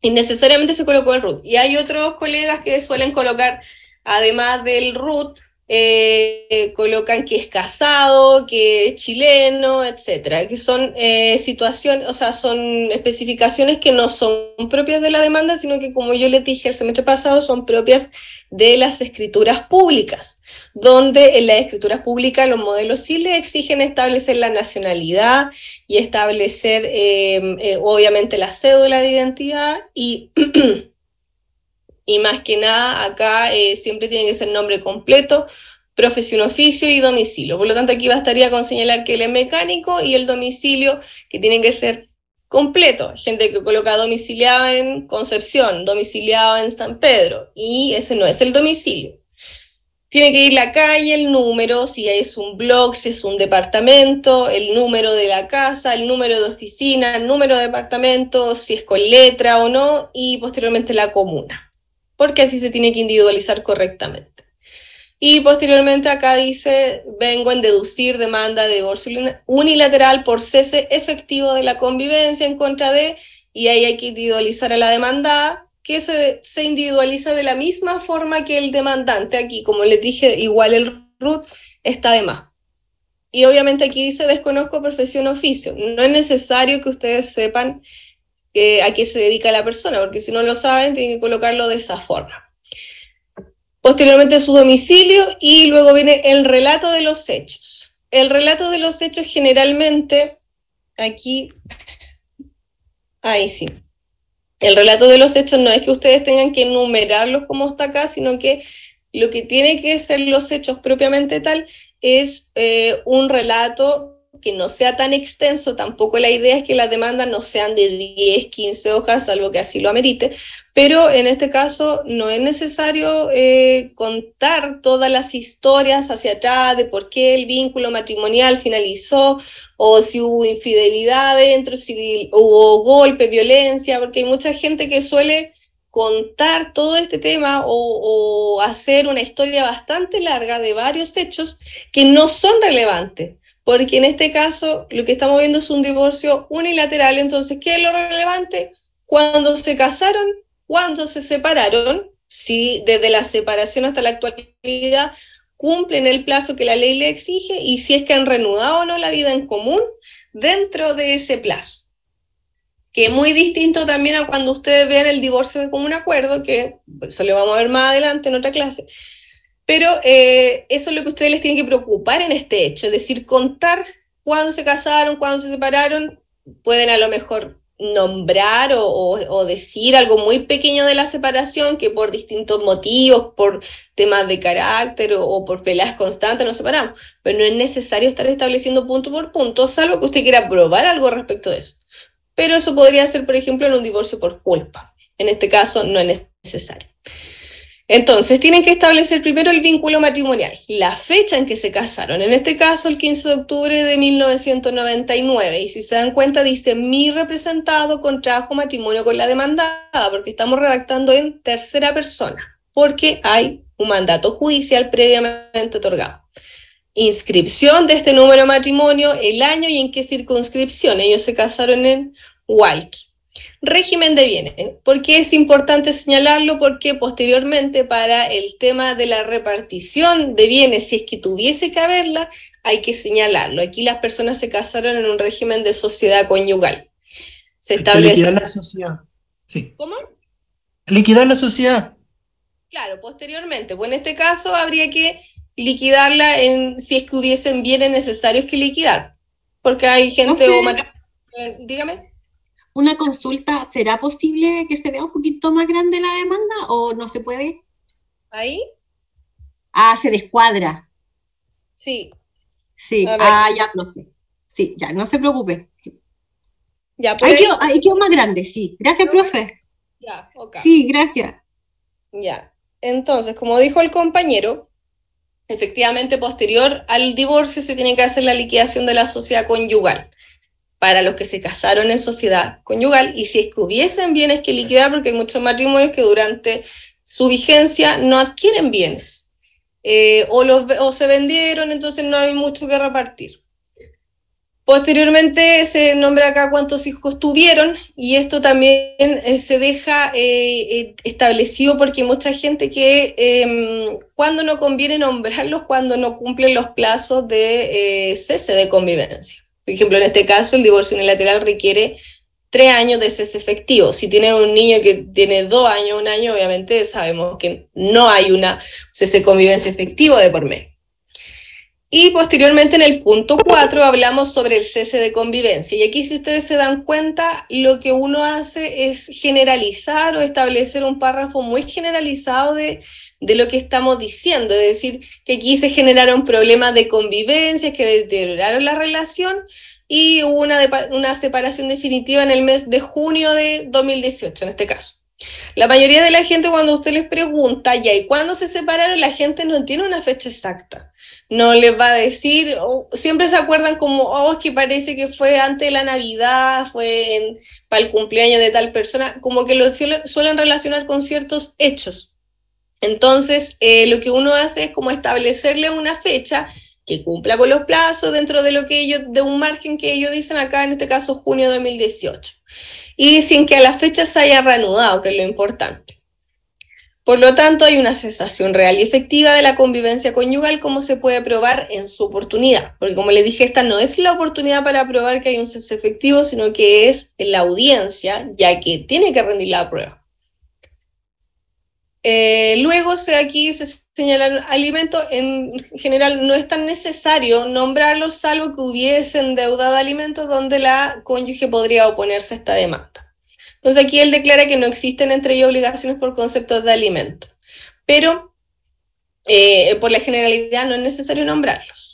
innecesariamente se colocó el root. Y hay otros colegas que suelen colocar, además del root, eh, colocan que es casado, que es chileno, etcétera, que son eh, situaciones, o sea, son especificaciones que no son propias de la demanda, sino que, como yo les dije el semestre pasado, son propias de las escrituras públicas, donde en las escrituras públicas los modelos sí le exigen establecer la nacionalidad y establecer, eh, obviamente, la cédula de identidad y. (clears throat) Y más que nada, acá eh, siempre tiene que ser nombre completo, profesión, oficio y domicilio. Por lo tanto, aquí bastaría con señalar que él es mecánico y el domicilio, que tiene que ser completo. Gente que coloca domiciliado en Concepción, domiciliado en San Pedro, y ese no es el domicilio. Tiene que ir la calle, el número, si es un blog, si es un departamento, el número de la casa, el número de oficina, el número de departamento, si es con letra o no, y posteriormente la comuna, porque así se tiene que individualizar correctamente. Y posteriormente acá dice, vengo en deducir demanda de divorcio unilateral por cese efectivo de la convivencia en contra de, y ahí hay que individualizar a la demandada, que se, se individualiza de la misma forma que el demandante. Aquí, como les dije, igual el RUT está de más. Y obviamente aquí dice desconozco profesión oficio. No es necesario que ustedes sepan a qué se dedica la persona, porque si no lo saben, tienen que colocarlo de esa forma. Posteriormente su domicilio y luego viene el relato de los hechos. El relato de los hechos generalmente, aquí, ahí sí. El relato de los hechos no es que ustedes tengan que enumerarlos como está acá, sino que lo que tiene que ser los hechos propiamente tal es eh, un relato que no sea tan extenso, tampoco la idea es que las demandas no sean de 10, 15 hojas, salvo que así lo amerite, pero en este caso no es necesario eh, contar todas las historias hacia atrás de por qué el vínculo matrimonial finalizó o si hubo infidelidad dentro, si hubo golpe, violencia, porque hay mucha gente que suele contar todo este tema o, o hacer una historia bastante larga de varios hechos que no son relevantes porque en este caso lo que estamos viendo es un divorcio unilateral, entonces, ¿qué es lo relevante? Cuando se casaron, cuando se separaron, si desde la separación hasta la actualidad cumplen el plazo que la ley le exige y si es que han reanudado o no la vida en común dentro de ese plazo. Que es muy distinto también a cuando ustedes vean el divorcio de común acuerdo, que eso lo vamos a ver más adelante en otra clase, pero eh, eso es lo que ustedes les tienen que preocupar en este hecho, es decir, contar cuándo se casaron, cuándo se separaron, pueden a lo mejor nombrar o, decir algo muy pequeño de la separación que por distintos motivos, por temas de carácter o, por peleas constantes nos separamos, pero no es necesario estar estableciendo punto por punto, salvo que usted quiera probar algo respecto de eso. Pero eso podría ser, por ejemplo, en un divorcio por culpa. En este caso no es necesario. Entonces, tienen que establecer primero el vínculo matrimonial, la fecha en que se casaron, en este caso el 15 de octubre de 1999, y si se dan cuenta dice mi representado contrajo matrimonio con la demandada, porque estamos redactando en tercera persona, porque hay un mandato judicial previamente otorgado. Inscripción de este número de matrimonio, el año y en qué circunscripción. Ellos se casaron en Hualqui. Régimen de bienes. ¿Por qué es importante señalarlo? Porque posteriormente para el tema de la repartición de bienes, si es que tuviese que haberla, hay que señalarlo. Aquí las personas se casaron en un régimen de sociedad conyugal. Se establece... Liquidar la sociedad. Sí. ¿Cómo? Liquidar la sociedad. Claro, posteriormente. Pues en este caso habría que liquidarla en, si es que hubiesen bienes necesarios que liquidar. Porque hay gente o... Eh, dígame una consulta, ¿será posible que se vea un poquito más grande la demanda o no se puede? ¿Ahí? Ah, se descuadra. Sí. Sí, ah, ya, no sé. Sí, ya, no se preocupe. Ya, pues. Hay que más grande, sí. Gracias, profe. Ya, ok. Sí, gracias. Ya. Entonces, como dijo el compañero, efectivamente, posterior al divorcio se tiene que hacer la liquidación de la sociedad conyugal para los que se casaron en sociedad conyugal y si es que hubiesen bienes que liquidar, porque hay muchos matrimonios que durante su vigencia no adquieren bienes eh, o, los, o se vendieron, entonces no hay mucho que repartir. Posteriormente se nombra acá cuántos hijos tuvieron y esto también eh, se deja eh, establecido porque hay mucha gente que em, cuando no conviene nombrarlos, cuando no cumplen los plazos de cese de convivencia. Por ejemplo, en este caso, el divorcio unilateral requiere tres años de cese efectivo. Si tienen un niño que tiene dos años, un año, obviamente sabemos que no hay una cese convivencia efectivo de por medio. Y posteriormente en el punto 4 hablamos sobre el cese de convivencia. Y aquí si ustedes se dan cuenta, lo que uno hace es generalizar o establecer un párrafo muy generalizado de de lo que estamos diciendo, es decir, que aquí se generaron problemas de convivencia, que deterioraron la relación, y hubo una, una separación definitiva en el mes de junio de 2018, en este caso. La mayoría de la gente cuando usted les pregunta, ya, ¿y cuándo se separaron? La gente no tiene una fecha exacta. No les va a decir, siempre se acuerdan como, oh, es que parece que fue antes de la Navidad, fue en- para el cumpleaños de tal persona, como que lo suelen relacionar con ciertos hechos. Entonces, eh, lo que uno hace es como establecerle una fecha que cumpla con los plazos dentro de lo que ellos, de un margen que ellos dicen acá, en este caso junio de 2018. Y sin que a la fecha se haya reanudado, que es lo importante. Por lo tanto, hay una cesación real y efectiva de la convivencia conyugal, como se puede probar en su oportunidad. Porque como le dije, esta no es la oportunidad para probar que hay un cese efectivo, sino que es la audiencia, ya que tiene que rendir la prueba. Eh, luego se, aquí se señalan alimentos, en general no es tan necesario nombrarlos salvo que hubiesen deuda de alimentos donde la cónyuge podría oponerse a esta demanda. Entonces aquí él declara que no existen entre ellos obligaciones por conceptos de alimentos, pero eh, por la generalidad no es necesario nombrarlos.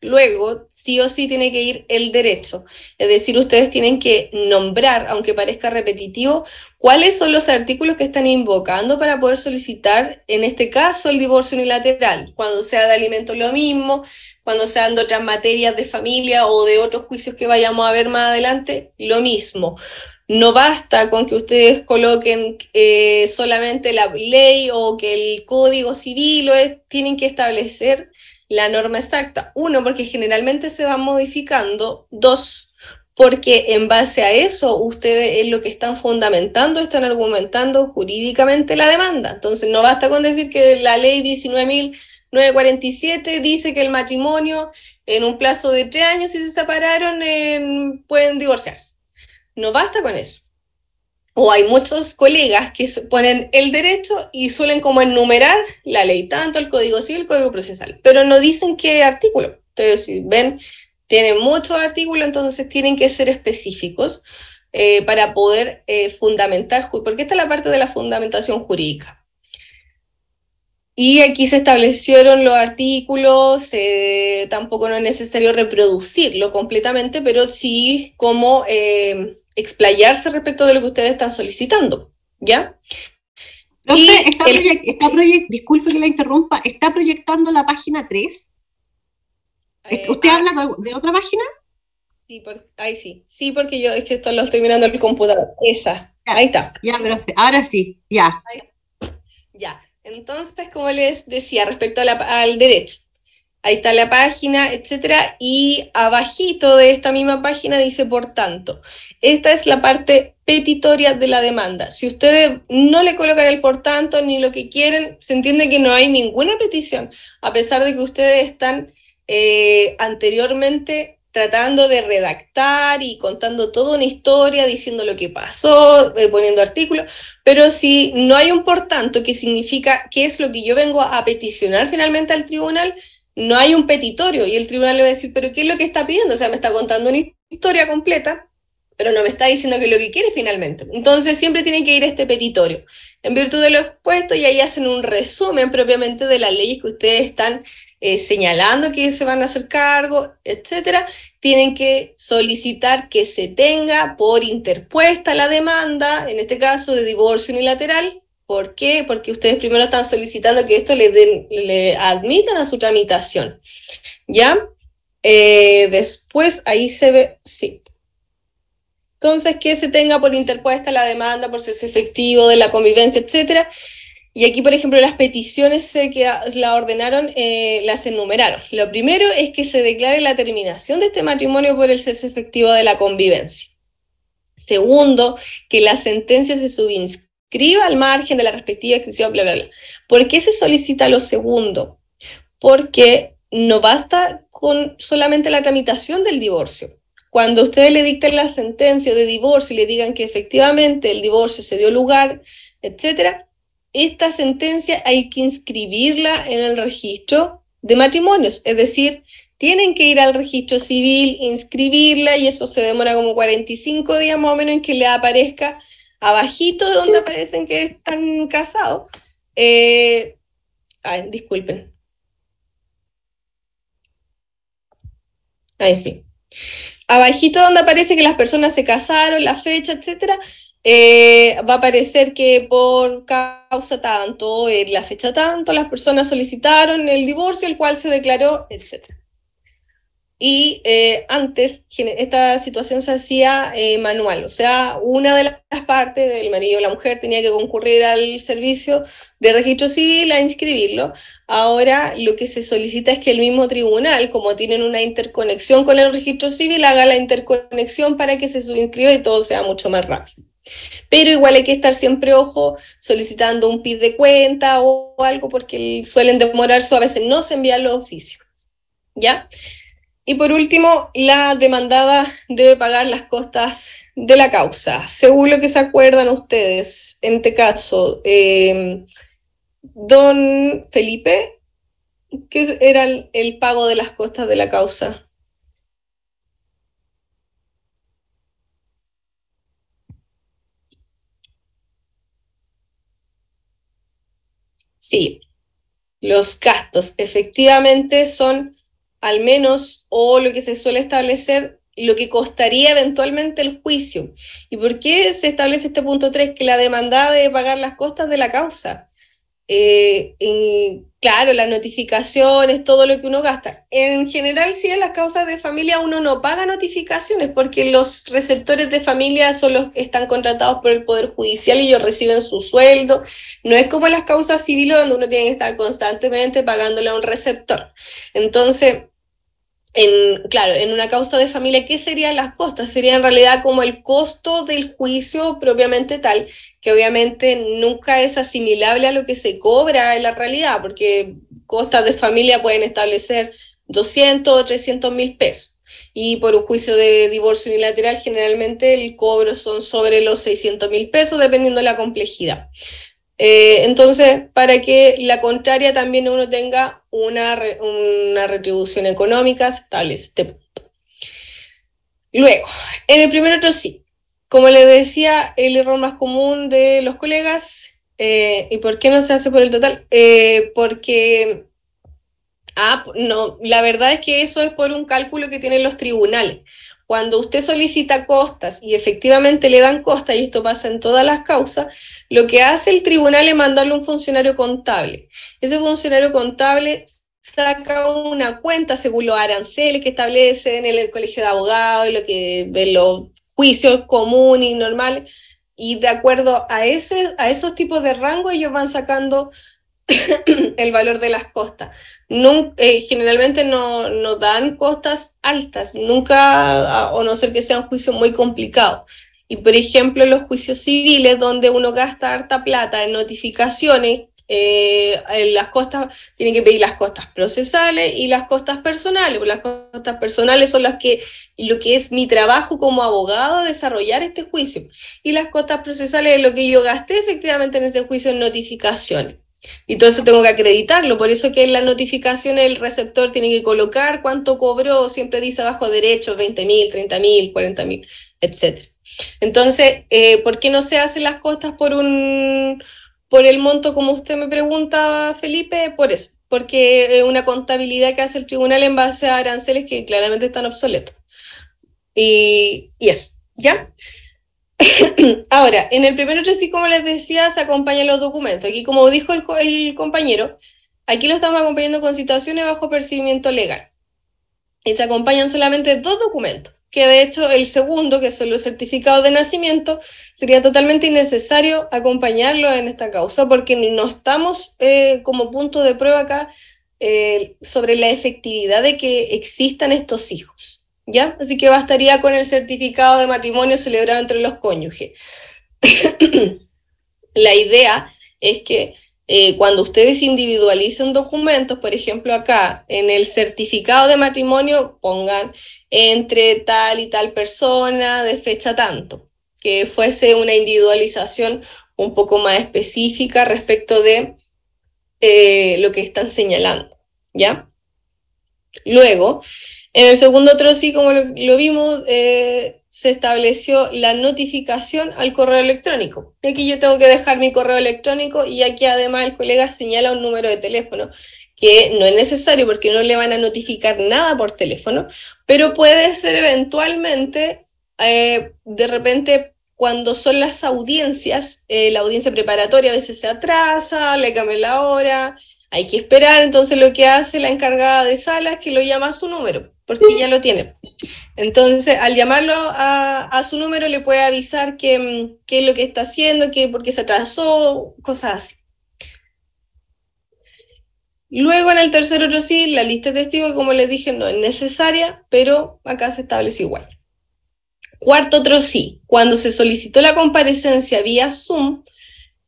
Luego, sí o sí tiene que ir el derecho, es decir, ustedes tienen que nombrar, aunque parezca repetitivo, cuáles son los artículos que están invocando para poder solicitar, en este caso, el divorcio unilateral. Cuando sea de alimentos lo mismo, cuando sean de otras materias de familia o de otros juicios que vayamos a ver más adelante, lo mismo. No basta con que ustedes coloquen eh, solamente la ley o que el código civil, lo es, tienen que establecer la norma exacta. Uno, porque generalmente se va modificando. Dos, porque en base a eso ustedes es lo que están fundamentando, están argumentando jurídicamente la demanda. Entonces no basta con decir que la ley 19.947 dice que el matrimonio en un plazo de tres años si se separaron pueden divorciarse. No basta con eso. O hay muchos colegas que ponen el derecho y suelen como enumerar la ley, tanto el Código Civil, el Código Procesal, pero no dicen qué artículo. Entonces, si ven, tienen muchos artículos, entonces tienen que ser específicos eh, para poder eh, fundamentar, porque esta es la parte de la fundamentación jurídica. Y aquí se establecieron los artículos, eh, tampoco no es necesario reproducirlo completamente, pero sí como eh, explayarse respecto de lo que ustedes están solicitando, ¿ya? Profe, está el... está disculpe que la interrumpa, ¿está proyectando la página 3? Eh, ¿Usted ah, habla de, de, otra página? Sí, por, ahí sí, sí, porque yo es que esto lo estoy mirando en el computador, esa, ya, ahí está. Ya, profe, ahora sí, ya. Ahí, ya, entonces, como les decía, respecto a la, al derecho, ahí está la página, etcétera, y abajito de esta misma página dice, por tanto, esta es la parte petitoria de la demanda. Si ustedes no le colocan el por tanto ni lo que quieren, se entiende que no hay ninguna petición, a pesar de que ustedes están eh, anteriormente tratando de redactar y contando toda una historia, diciendo lo que pasó, eh, poniendo artículos, pero si no hay un por tanto, que significa qué es lo que yo vengo a peticionar finalmente al tribunal, no hay un petitorio y el tribunal le va a decir, pero ¿qué es lo que está pidiendo? O sea, me está contando una historia completa, pero no me está diciendo que es lo que quiere finalmente. Entonces siempre tiene que ir este petitorio, en virtud de lo expuesto, y ahí hacen un resumen propiamente de las leyes que ustedes están eh, señalando que se van a hacer cargo, etcétera. Tienen que solicitar que se tenga por interpuesta la demanda, en este caso de divorcio unilateral, ¿Por qué? Porque ustedes primero están solicitando que esto le, le admitan a su tramitación. ¿Ya? Eh, después ahí se ve, sí. Entonces, que se tenga por interpuesta la demanda, por cese efectivo de la convivencia, etcétera. Y aquí, por ejemplo, las peticiones que la ordenaron, eh, las enumeraron. Lo primero es que se declare la terminación de este matrimonio por el cese efectivo de la convivencia. Segundo, que la sentencia se subinscriba al margen de la respectiva inscripción, bla, bla, bla. ¿Por qué se solicita lo segundo? Porque no basta con solamente la tramitación del divorcio. Cuando ustedes le dicten la sentencia de divorcio y le digan que efectivamente el divorcio se dio lugar, etcétera, esta sentencia hay que inscribirla en el registro de matrimonios, es decir, tienen que ir al registro civil, inscribirla y eso se demora como 45 días más o menos en que le aparezca abajito de donde aparecen que están casados. Eh, disculpen. Ahí sí. abajito donde aparece que las personas se casaron, la fecha, etcétera, eh, va a aparecer que por causa tanto, eh, la fecha tanto, las personas solicitaron el divorcio, el cual se declaró, etcétera. Y eh, antes esta situación se hacía manual, o sea, una de las partes del marido o la mujer tenía que concurrir al servicio de registro civil a inscribirlo. Ahora lo que se solicita es que el mismo tribunal, como tienen una interconexión con el registro civil, haga la interconexión para que se subinscriba y todo sea mucho más rápido. Pero igual hay que estar siempre, ojo, solicitando un PID de cuenta o, algo porque suelen demorarse o a veces no se envían los oficios. ¿Ya? Y por último, la demandada debe pagar las costas de la causa. Según lo que se acuerdan ustedes, en este caso, em, don Felipe, ¿qué era el pago de las costas de la causa? Sí, los gastos efectivamente son al menos o lo que se suele establecer lo que costaría eventualmente el juicio. ¿Y por qué se establece este punto 3? Que la demandada debe pagar las costas de la causa. Eh, claro, las notificaciones, todo lo que uno gasta. En general, si en las causas de familia uno no paga notificaciones porque los receptores de familia son los que están contratados por el Poder Judicial y ellos reciben su sueldo. No es como en las causas civiles donde uno tiene que estar constantemente pagándole a un receptor. Entonces, en, claro, en una causa de familia, ¿qué serían las costas? Sería en realidad como el costo del juicio propiamente tal, que obviamente nunca es asimilable a lo que se cobra en la realidad, porque costas de familia pueden establecer 200 o 300 mil pesos. Y por un juicio de divorcio unilateral, generalmente el cobro son sobre los 600 mil pesos, dependiendo de la complejidad. Eh, entonces, para que la contraria también uno tenga una, una retribución económica, tal este punto. Luego, en el primer otro sí, como le decía, el error más común de los colegas, eh, ¿y por qué no se hace por el total? Eh, porque, ah, no, la verdad es que eso es por un cálculo que tienen los tribunales. Cuando usted solicita costas y efectivamente le dan costas, y esto pasa en todas las causas, lo que hace el tribunal es mandarle un funcionario contable. Ese funcionario contable saca una cuenta según los aranceles que establece en el, colegio de abogados, lo que de los juicios comunes y normales, y de acuerdo a, ese, a esos tipos de rango ellos van sacando (coughs) el valor de las costas. Eh, generalmente no, no, dan costas altas, nunca, o no ser que sea un juicio muy complicado. Y por ejemplo, los juicios civiles, donde uno gasta harta plata en notificaciones, eh, las costas, tienen que pedir las costas procesales y las costas personales. Las costas personales son las que, lo que es mi trabajo como abogado, desarrollar este juicio. Y las costas procesales es lo que yo gasté efectivamente en ese juicio en notificaciones. Y todo eso tengo que acreditarlo, por eso que en la notificación el receptor tiene que colocar cuánto cobró, siempre dice abajo derecho, 20 mil, 30 mil, 40 mil, etc. Entonces, eh, ¿por qué no se hacen las costas por un, por el monto, como usted me pregunta, Felipe, por eso, porque es una contabilidad que hace el tribunal en base a aranceles que claramente están obsoletos. Y, eso, ¿ya? (coughs) Ahora, en el primer otro sí, como les decía, se acompañan los documentos. Aquí, como dijo el, el compañero, aquí lo estamos acompañando con situaciones bajo percibimiento legal. Y se acompañan solamente dos documentos que de hecho el segundo, que son los certificados de nacimiento, sería totalmente innecesario acompañarlo en esta causa porque no estamos eh, como punto de prueba acá eh, sobre la efectividad de que existan estos hijos. ¿ya? Así que bastaría con el certificado de matrimonio celebrado entre los cónyuges. (coughs) la idea es que eh, cuando ustedes individualicen documentos, por ejemplo acá en el certificado de matrimonio pongan entre tal y tal persona de fecha tanto, que fuese una individualización un poco más específica respecto de eh, lo que están señalando, ¿ya? Luego, en el segundo trozo, como lo, vimos, eh, se estableció la notificación al correo electrónico. Aquí yo tengo que dejar mi correo electrónico y aquí además el colega señala un número de teléfono que no es necesario porque no le van a notificar nada por teléfono, pero puede ser eventualmente, eh, de repente, cuando son las audiencias, eh, la audiencia preparatoria a veces se atrasa, le cambia la hora, hay que esperar, entonces lo que hace la encargada de sala es que lo llama a su número, porque ya lo tiene. Entonces, al llamarlo a, su número, le puede avisar qué, mm, qué es lo que está haciendo, qué, por qué se atrasó, cosas así. Luego en el tercer otro sí, la lista de testigos, como les dije, no es necesaria, pero acá se establece igual. Cuarto otro sí, cuando se solicitó la comparecencia vía Zoom,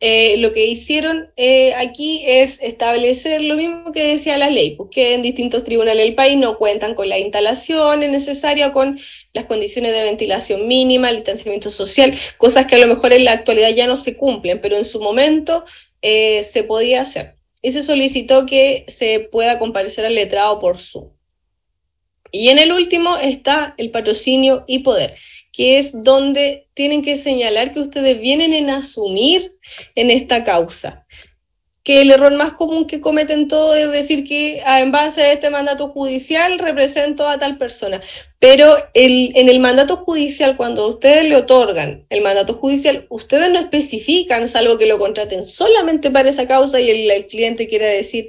eh, lo que hicieron eh, aquí es establecer lo mismo que decía la ley, porque pues, en distintos tribunales del país no cuentan con la instalación necesaria, con las condiciones de ventilación mínima, el distanciamiento social, cosas que a lo mejor en la actualidad ya no se cumplen, pero en su momento eh, se podía hacer y se solicitó que se pueda comparecer al letrado por Zoom. Y en el último está el patrocinio y poder, que es donde tienen que señalar que ustedes vienen en asumir en esta causa. Que el error más común que cometen todos es decir que ah, en base a este mandato judicial represento a tal persona. Pero el, en el mandato judicial, cuando ustedes le otorgan el mandato judicial, ustedes no especifican, salvo que lo contraten solamente para esa causa y el, cliente quiere decir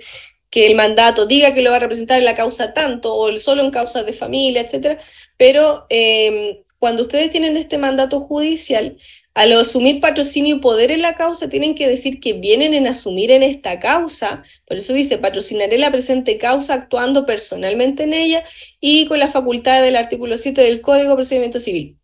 que el mandato diga que lo va a representar en la causa tanto o solo en causas de familia, etcétera. Pero em, cuando ustedes tienen este mandato judicial, al asumir patrocinio y poder en la causa, tienen que decir que vienen en asumir en esta causa. Por eso dice, patrocinaré la presente causa actuando personalmente en ella y con la facultad del artículo 7 del Código de Procedimiento Civil.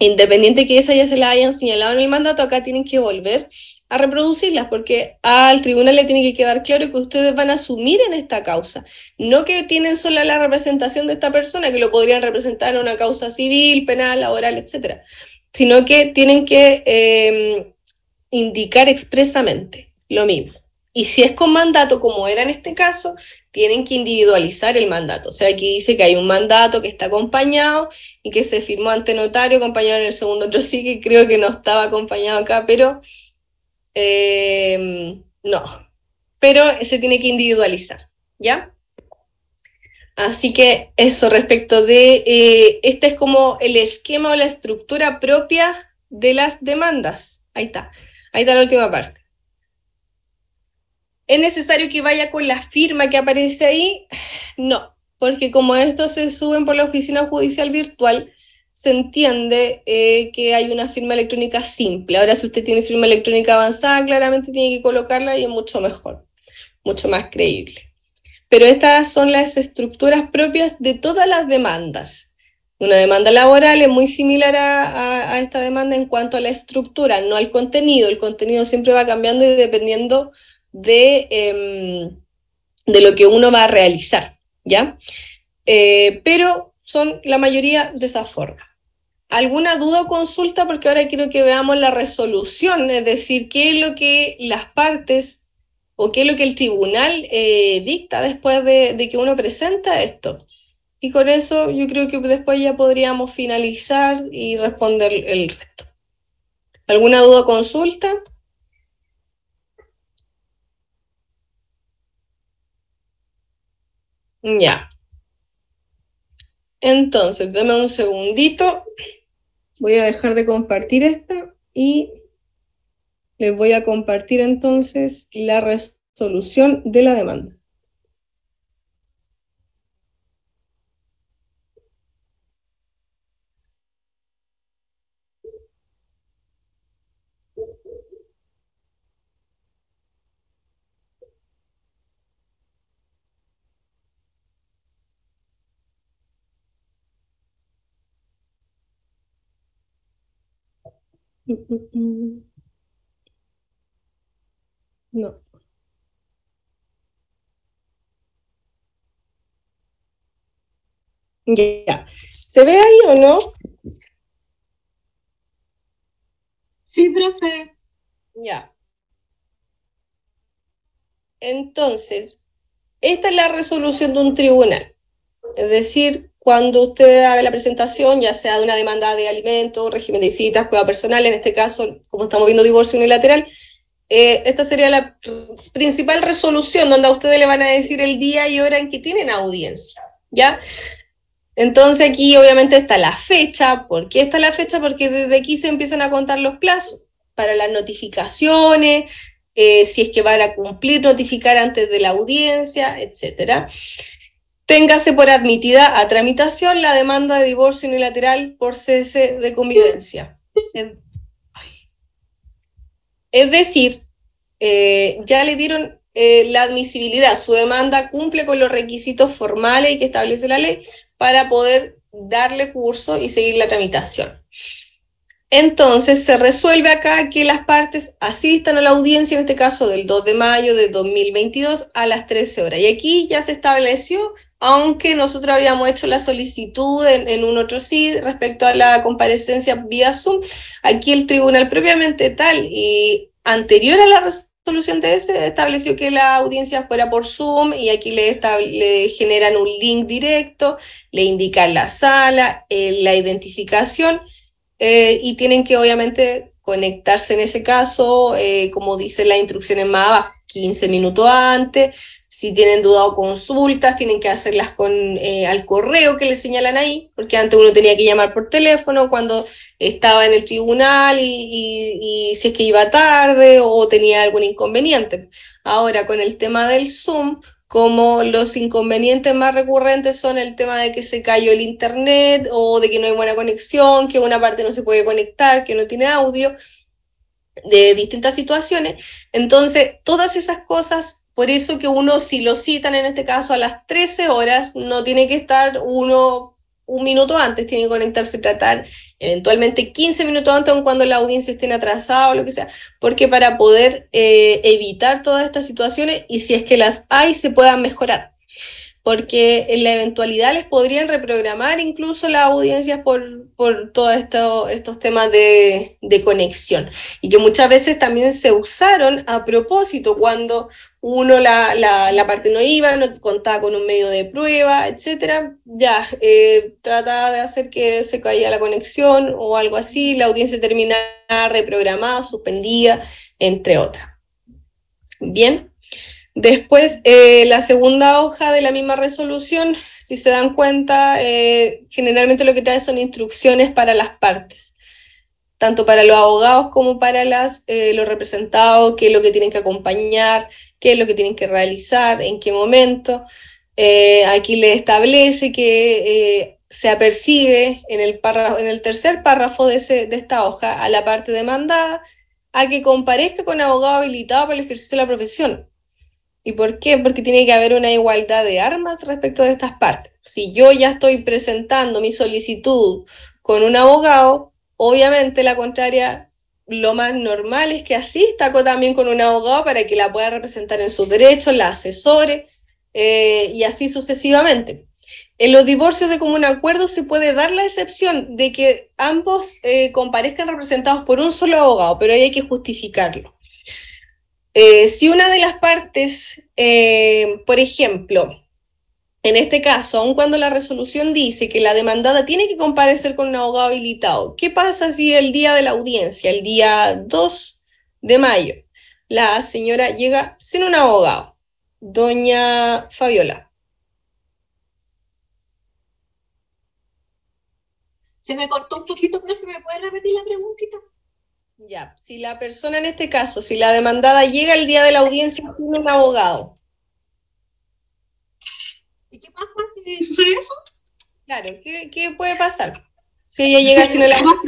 Independiente que esa ya se la hayan señalado en el mandato, acá tienen que volver a reproducirlas, porque al tribunal le tiene que quedar claro que ustedes van a asumir en esta causa, no que tienen sola la representación de esta persona, que lo podrían representar en una causa civil, penal, laboral, etcétera sino que tienen que em, indicar expresamente lo mismo. Y si es con mandato, como era en este caso, tienen que individualizar el mandato. O sea, aquí dice que hay un mandato que está acompañado y que se firmó ante notario, acompañado en el segundo. Yo sí que creo que no estaba acompañado acá, pero em, no. Pero se tiene que individualizar, ¿ya? Así que eso respecto de, eh, este es como el esquema o la estructura propia de las demandas. Ahí está, ahí está la última parte. ¿Es necesario que vaya con la firma que aparece ahí? No, porque como estos se suben por la oficina judicial virtual, se entiende eh, que hay una firma electrónica simple. Ahora, si usted tiene firma electrónica avanzada, claramente tiene que colocarla y es mucho mejor, mucho más creíble pero estas son las estructuras propias de todas las demandas. Una demanda laboral es muy similar a, esta demanda en cuanto a la estructura, no al contenido. El contenido siempre va cambiando y dependiendo de, em, de lo que uno va a realizar, ¿ya? Eh, pero son la mayoría de esa forma. ¿Alguna duda o consulta? Porque ahora quiero que veamos la resolución, es decir, qué es lo que las partes o qué es lo que el tribunal eh, dicta después de, que uno presenta esto. Y con eso yo creo que después ya podríamos finalizar y responder el resto. ¿Alguna duda o consulta? Ya. Entonces, dame un segundito. Voy a dejar de compartir esta y les voy a compartir entonces la resolución de la demanda. Mm, mm, mm. No. Ya. ¿Se ve ahí o no? Sí, profe. Ya. Entonces, esta es la resolución de un tribunal. Es decir, cuando usted haga la presentación, ya sea de una demanda de alimentos, régimen de visitas, cuidado personal, en este caso, como estamos viendo, divorcio unilateral, eh, esta sería la principal resolución donde a ustedes le van a decir el día y hora en que tienen audiencia, ¿ya? Entonces aquí obviamente está la fecha. ¿Por qué está la fecha? Porque desde aquí se empiezan a contar los plazos para las notificaciones, eh, si es que van a cumplir, notificar antes de la audiencia, etc. Téngase por admitida a tramitación la demanda de divorcio unilateral por cese de convivencia. Es decir, eh, ya le dieron eh, la admisibilidad, su demanda cumple con los requisitos formales que establece la ley para poder darle curso y seguir la tramitación. Entonces se resuelve acá que las partes asistan a la audiencia, en este caso del 2 de mayo de 2022 a las 13 horas. Y aquí ya se estableció, aunque nosotros habíamos hecho la solicitud en, un otro sí respecto a la comparecencia vía Zoom, aquí el tribunal propiamente tal y anterior a la resolución de ese estableció que la audiencia fuera por Zoom y aquí le, le generan un link directo, le indican la sala, eh, la identificación eh, y tienen que obviamente conectarse en ese caso, eh, como dice la instrucción en más 15 minutos antes. Si tienen duda o consultas, tienen que hacerlas con, eh, al correo que les señalan ahí, porque antes uno tenía que llamar por teléfono cuando estaba en el tribunal y si es que iba tarde o tenía algún inconveniente. Ahora, con el tema del Zoom, como los inconvenientes más recurrentes son el tema de que se cayó el internet o de que no hay buena conexión, que una parte no se puede conectar, que no tiene audio, de distintas situaciones. Entonces, todas esas cosas, por eso que uno, si lo citan en este caso a las 13 horas, no tiene que estar uno un minuto antes, tiene que conectarse, tratar eventualmente 15 minutos antes, aun cuando la audiencia esté atrasada o lo que sea, porque para poder eh, evitar todas estas situaciones y si es que las hay, se puedan mejorar. Porque en la eventualidad les podrían reprogramar incluso las audiencias por, por todos esto, estos temas de, de conexión. Y que muchas veces también se usaron a propósito cuando uno la, la, parte no iba, no contaba con un medio de prueba, etcétera, ya eh, trata de hacer que se caiga la conexión o algo así, la audiencia termina reprogramada, suspendida, entre otras. Bien, después eh, la segunda hoja de la misma resolución, si se dan cuenta, eh, generalmente lo que trae son instrucciones para las partes tanto para los abogados como para las, los representados, qué es lo que tienen que acompañar, qué es lo que tienen que realizar, en qué momento. Eh, aquí le establece que eh, se apercibe en el, tercer párrafo de, de esta hoja a la parte demandada a que comparezca con abogado habilitado para el ejercicio de la profesión. ¿Y por qué? Porque tiene que haber una igualdad de armas respecto de estas partes. Si yo ya estoy presentando mi solicitud con un abogado, obviamente la contraria lo más normal es que asista también con un abogado para que la pueda representar en sus derechos, la asesore eh, y así sucesivamente. En los divorcios de común acuerdo se puede dar la excepción de que ambos eh, comparezcan representados por un solo abogado, pero ahí hay que justificarlo. Eh, si una de las partes, por ejemplo, en este caso, aun cuando la resolución dice que la demandada tiene que comparecer con un abogado habilitado, ¿qué pasa si el día de la audiencia, el día 2 de mayo, la señora llega sin un abogado? Doña Fabiola. Se me cortó un poquito, pero si me puede repetir la preguntita. Ya, si la persona en este caso, si la demandada llega el día de la audiencia sin un abogado, ¿Y qué pasa si sucede eso? Claro, ¿qué, puede pasar? Si ella llega sin el abogado,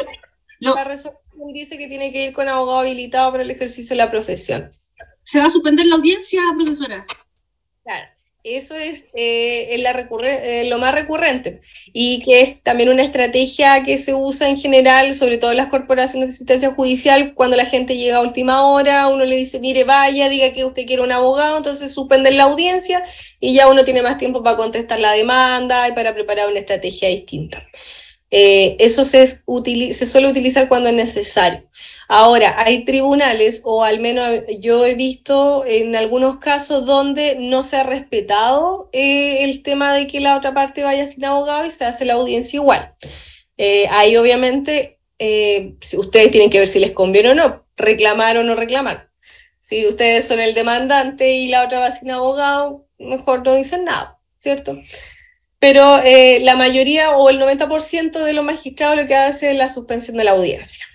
la resolución dice que tiene que ir con abogado habilitado para el ejercicio de la profesión. ¿Se va a suspender la audiencia, profesora? Claro. Eso es eh, eh, lo más recurrente y que es también una estrategia que se usa en general, sobre todo en las corporaciones de asistencia judicial, cuando la gente llega a última hora, uno le dice, mire, vaya, diga que usted quiere un abogado, entonces suspenden la audiencia y ya uno tiene más tiempo para contestar la demanda y para preparar una estrategia distinta. Eh, eso se suele utilizar cuando es necesario. Ahora, hay tribunales, o al menos yo he visto en algunos casos donde no se ha respetado eh, el tema de que la otra parte vaya sin abogado y se hace la audiencia igual. Eh, ahí obviamente eh, ustedes tienen que ver si les conviene o no, reclamar o no reclamar. Si ustedes son el demandante y la otra va sin abogado, mejor no dicen nada, ¿cierto? Pero la mayoría o el 90% de los magistrados lo que hace es la suspensión de la audiencia.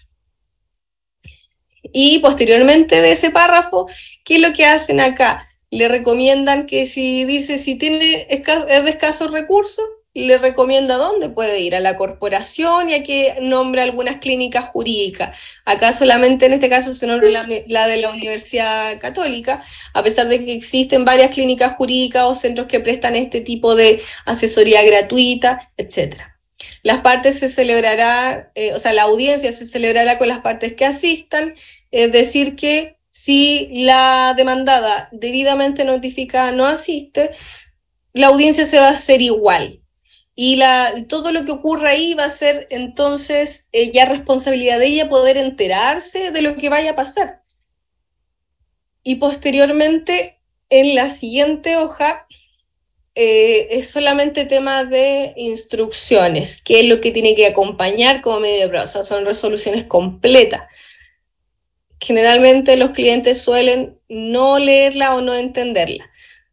Y posteriormente de ese párrafo, ¿qué es lo que hacen acá? Le recomiendan que si dice si tiene escaso, es de escasos recursos, le recomienda dónde puede ir, a la corporación y a que nombre algunas clínicas jurídicas. Acá solamente en este caso se nombra la, de la Universidad Católica, a pesar de que existen varias clínicas jurídicas o centros que prestan este tipo de asesoría gratuita, etc. Las partes se celebrará, eh, o sea, la audiencia se celebrará con las partes que asistan, es decir, que si la demandada debidamente notificada no asiste, la audiencia se va a hacer igual, y la, todo lo que ocurra ahí va a ser entonces eh, ya responsabilidad de ella poder enterarse de lo que vaya a pasar. Y posteriormente, en la siguiente hoja, eh, es solamente tema de instrucciones, qué es lo que tiene que acompañar como medio de prueba, son resoluciones completas. Generalmente los clientes suelen no leerla o no entenderla.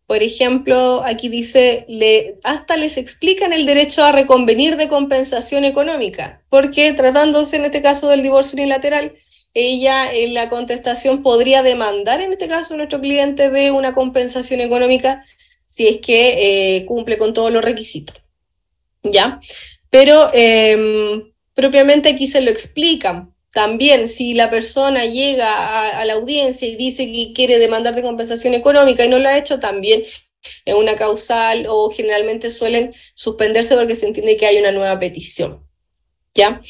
Por ejemplo, aquí dice, le, hasta les explican el derecho a reconvenir de compensación económica, porque tratándose en este caso del divorcio unilateral, ella en la contestación podría demandar, en este caso, a nuestro cliente de una compensación económica si es que eh, cumple con todos los requisitos. ¿Ya? Pero em, propiamente aquí se lo explican, también, si la persona llega a, la audiencia y dice que quiere demandar de compensación económica y no lo ha hecho, también es una causal o generalmente suelen suspenderse porque se entiende que hay una nueva petición. ¿Ya?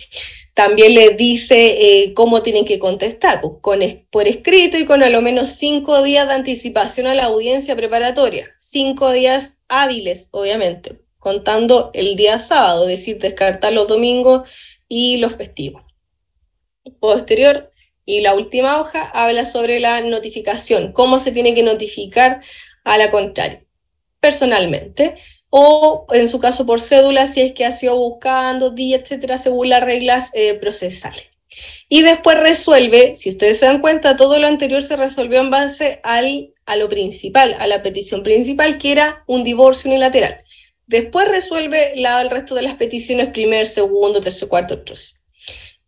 También le dice eh, cómo tienen que contestar, pues, por escrito y con a lo menos cinco días de anticipación a la audiencia preparatoria. Cinco días hábiles, obviamente, contando el día sábado, es decir, descartar los domingos y los festivos posterior. Y la última hoja habla sobre la notificación, cómo se tiene que notificar a la contraria, personalmente, o en su caso por cédula, si es que ha sido buscando, día, etcétera, según las reglas eh, procesales. Y después resuelve, si ustedes se dan cuenta, todo lo anterior se resolvió en base al, a lo principal, a la petición principal, que era un divorcio unilateral. Después resuelve la, el resto de las peticiones, primer, segundo, tercer, cuarto, tercer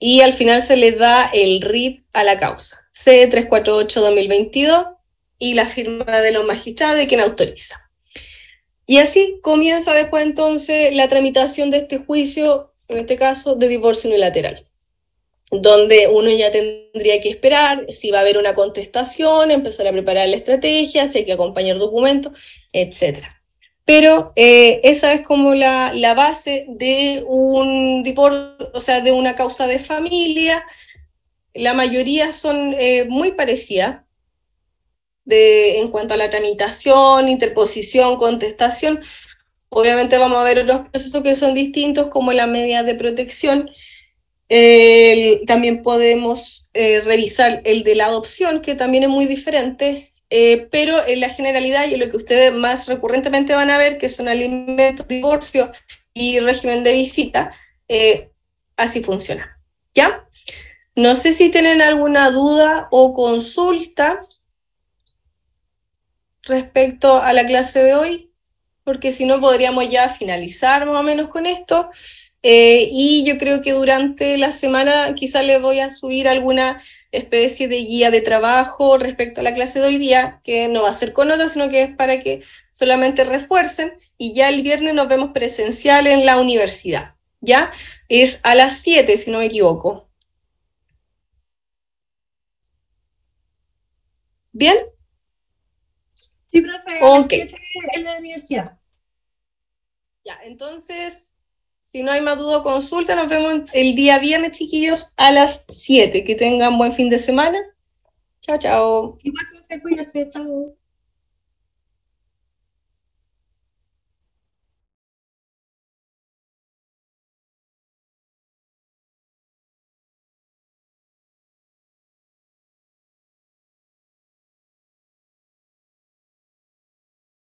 y al final se le da el RIT a la causa, C348-2022 y la firma de los magistrados de quien autoriza. Y así comienza después entonces la tramitación de este juicio, en este caso de divorcio unilateral, donde uno ya tendría que esperar si va a haber una contestación, empezar a preparar la estrategia, si hay que acompañar documentos, etcétera pero eh, esa es como la, base de un divorcio, o sea, de una causa de familia. La mayoría son eh, muy parecidas en cuanto a la tramitación, interposición, contestación. Obviamente vamos a ver otros procesos que son distintos, como la media de protección. también podemos eh, revisar el de la adopción, que también es muy diferente, eh, pero en la generalidad y en lo que ustedes más recurrentemente van a ver, que son alimentos, divorcio y régimen de visita, eh, así funciona. ¿Ya? No sé si tienen alguna duda o consulta respecto a la clase de hoy, porque si no podríamos ya finalizar más o menos con esto. Eh, y yo creo que durante la semana quizás les voy a subir alguna especie de guía de trabajo respecto a la clase de hoy día, que no va a ser con notas, sino que es para que solamente refuercen y ya el viernes nos vemos presencial en la universidad. ¿Ya? Es a las 7, si no me equivoco. ¿Bien? Sí, profe, a las 7 en la universidad. Ya, entonces si no hay más duda o consulta, nos vemos el día viernes, chiquillos, a las 7. Que tengan buen fin de semana. Chao, chao. Igual, profe, cuídese, chao.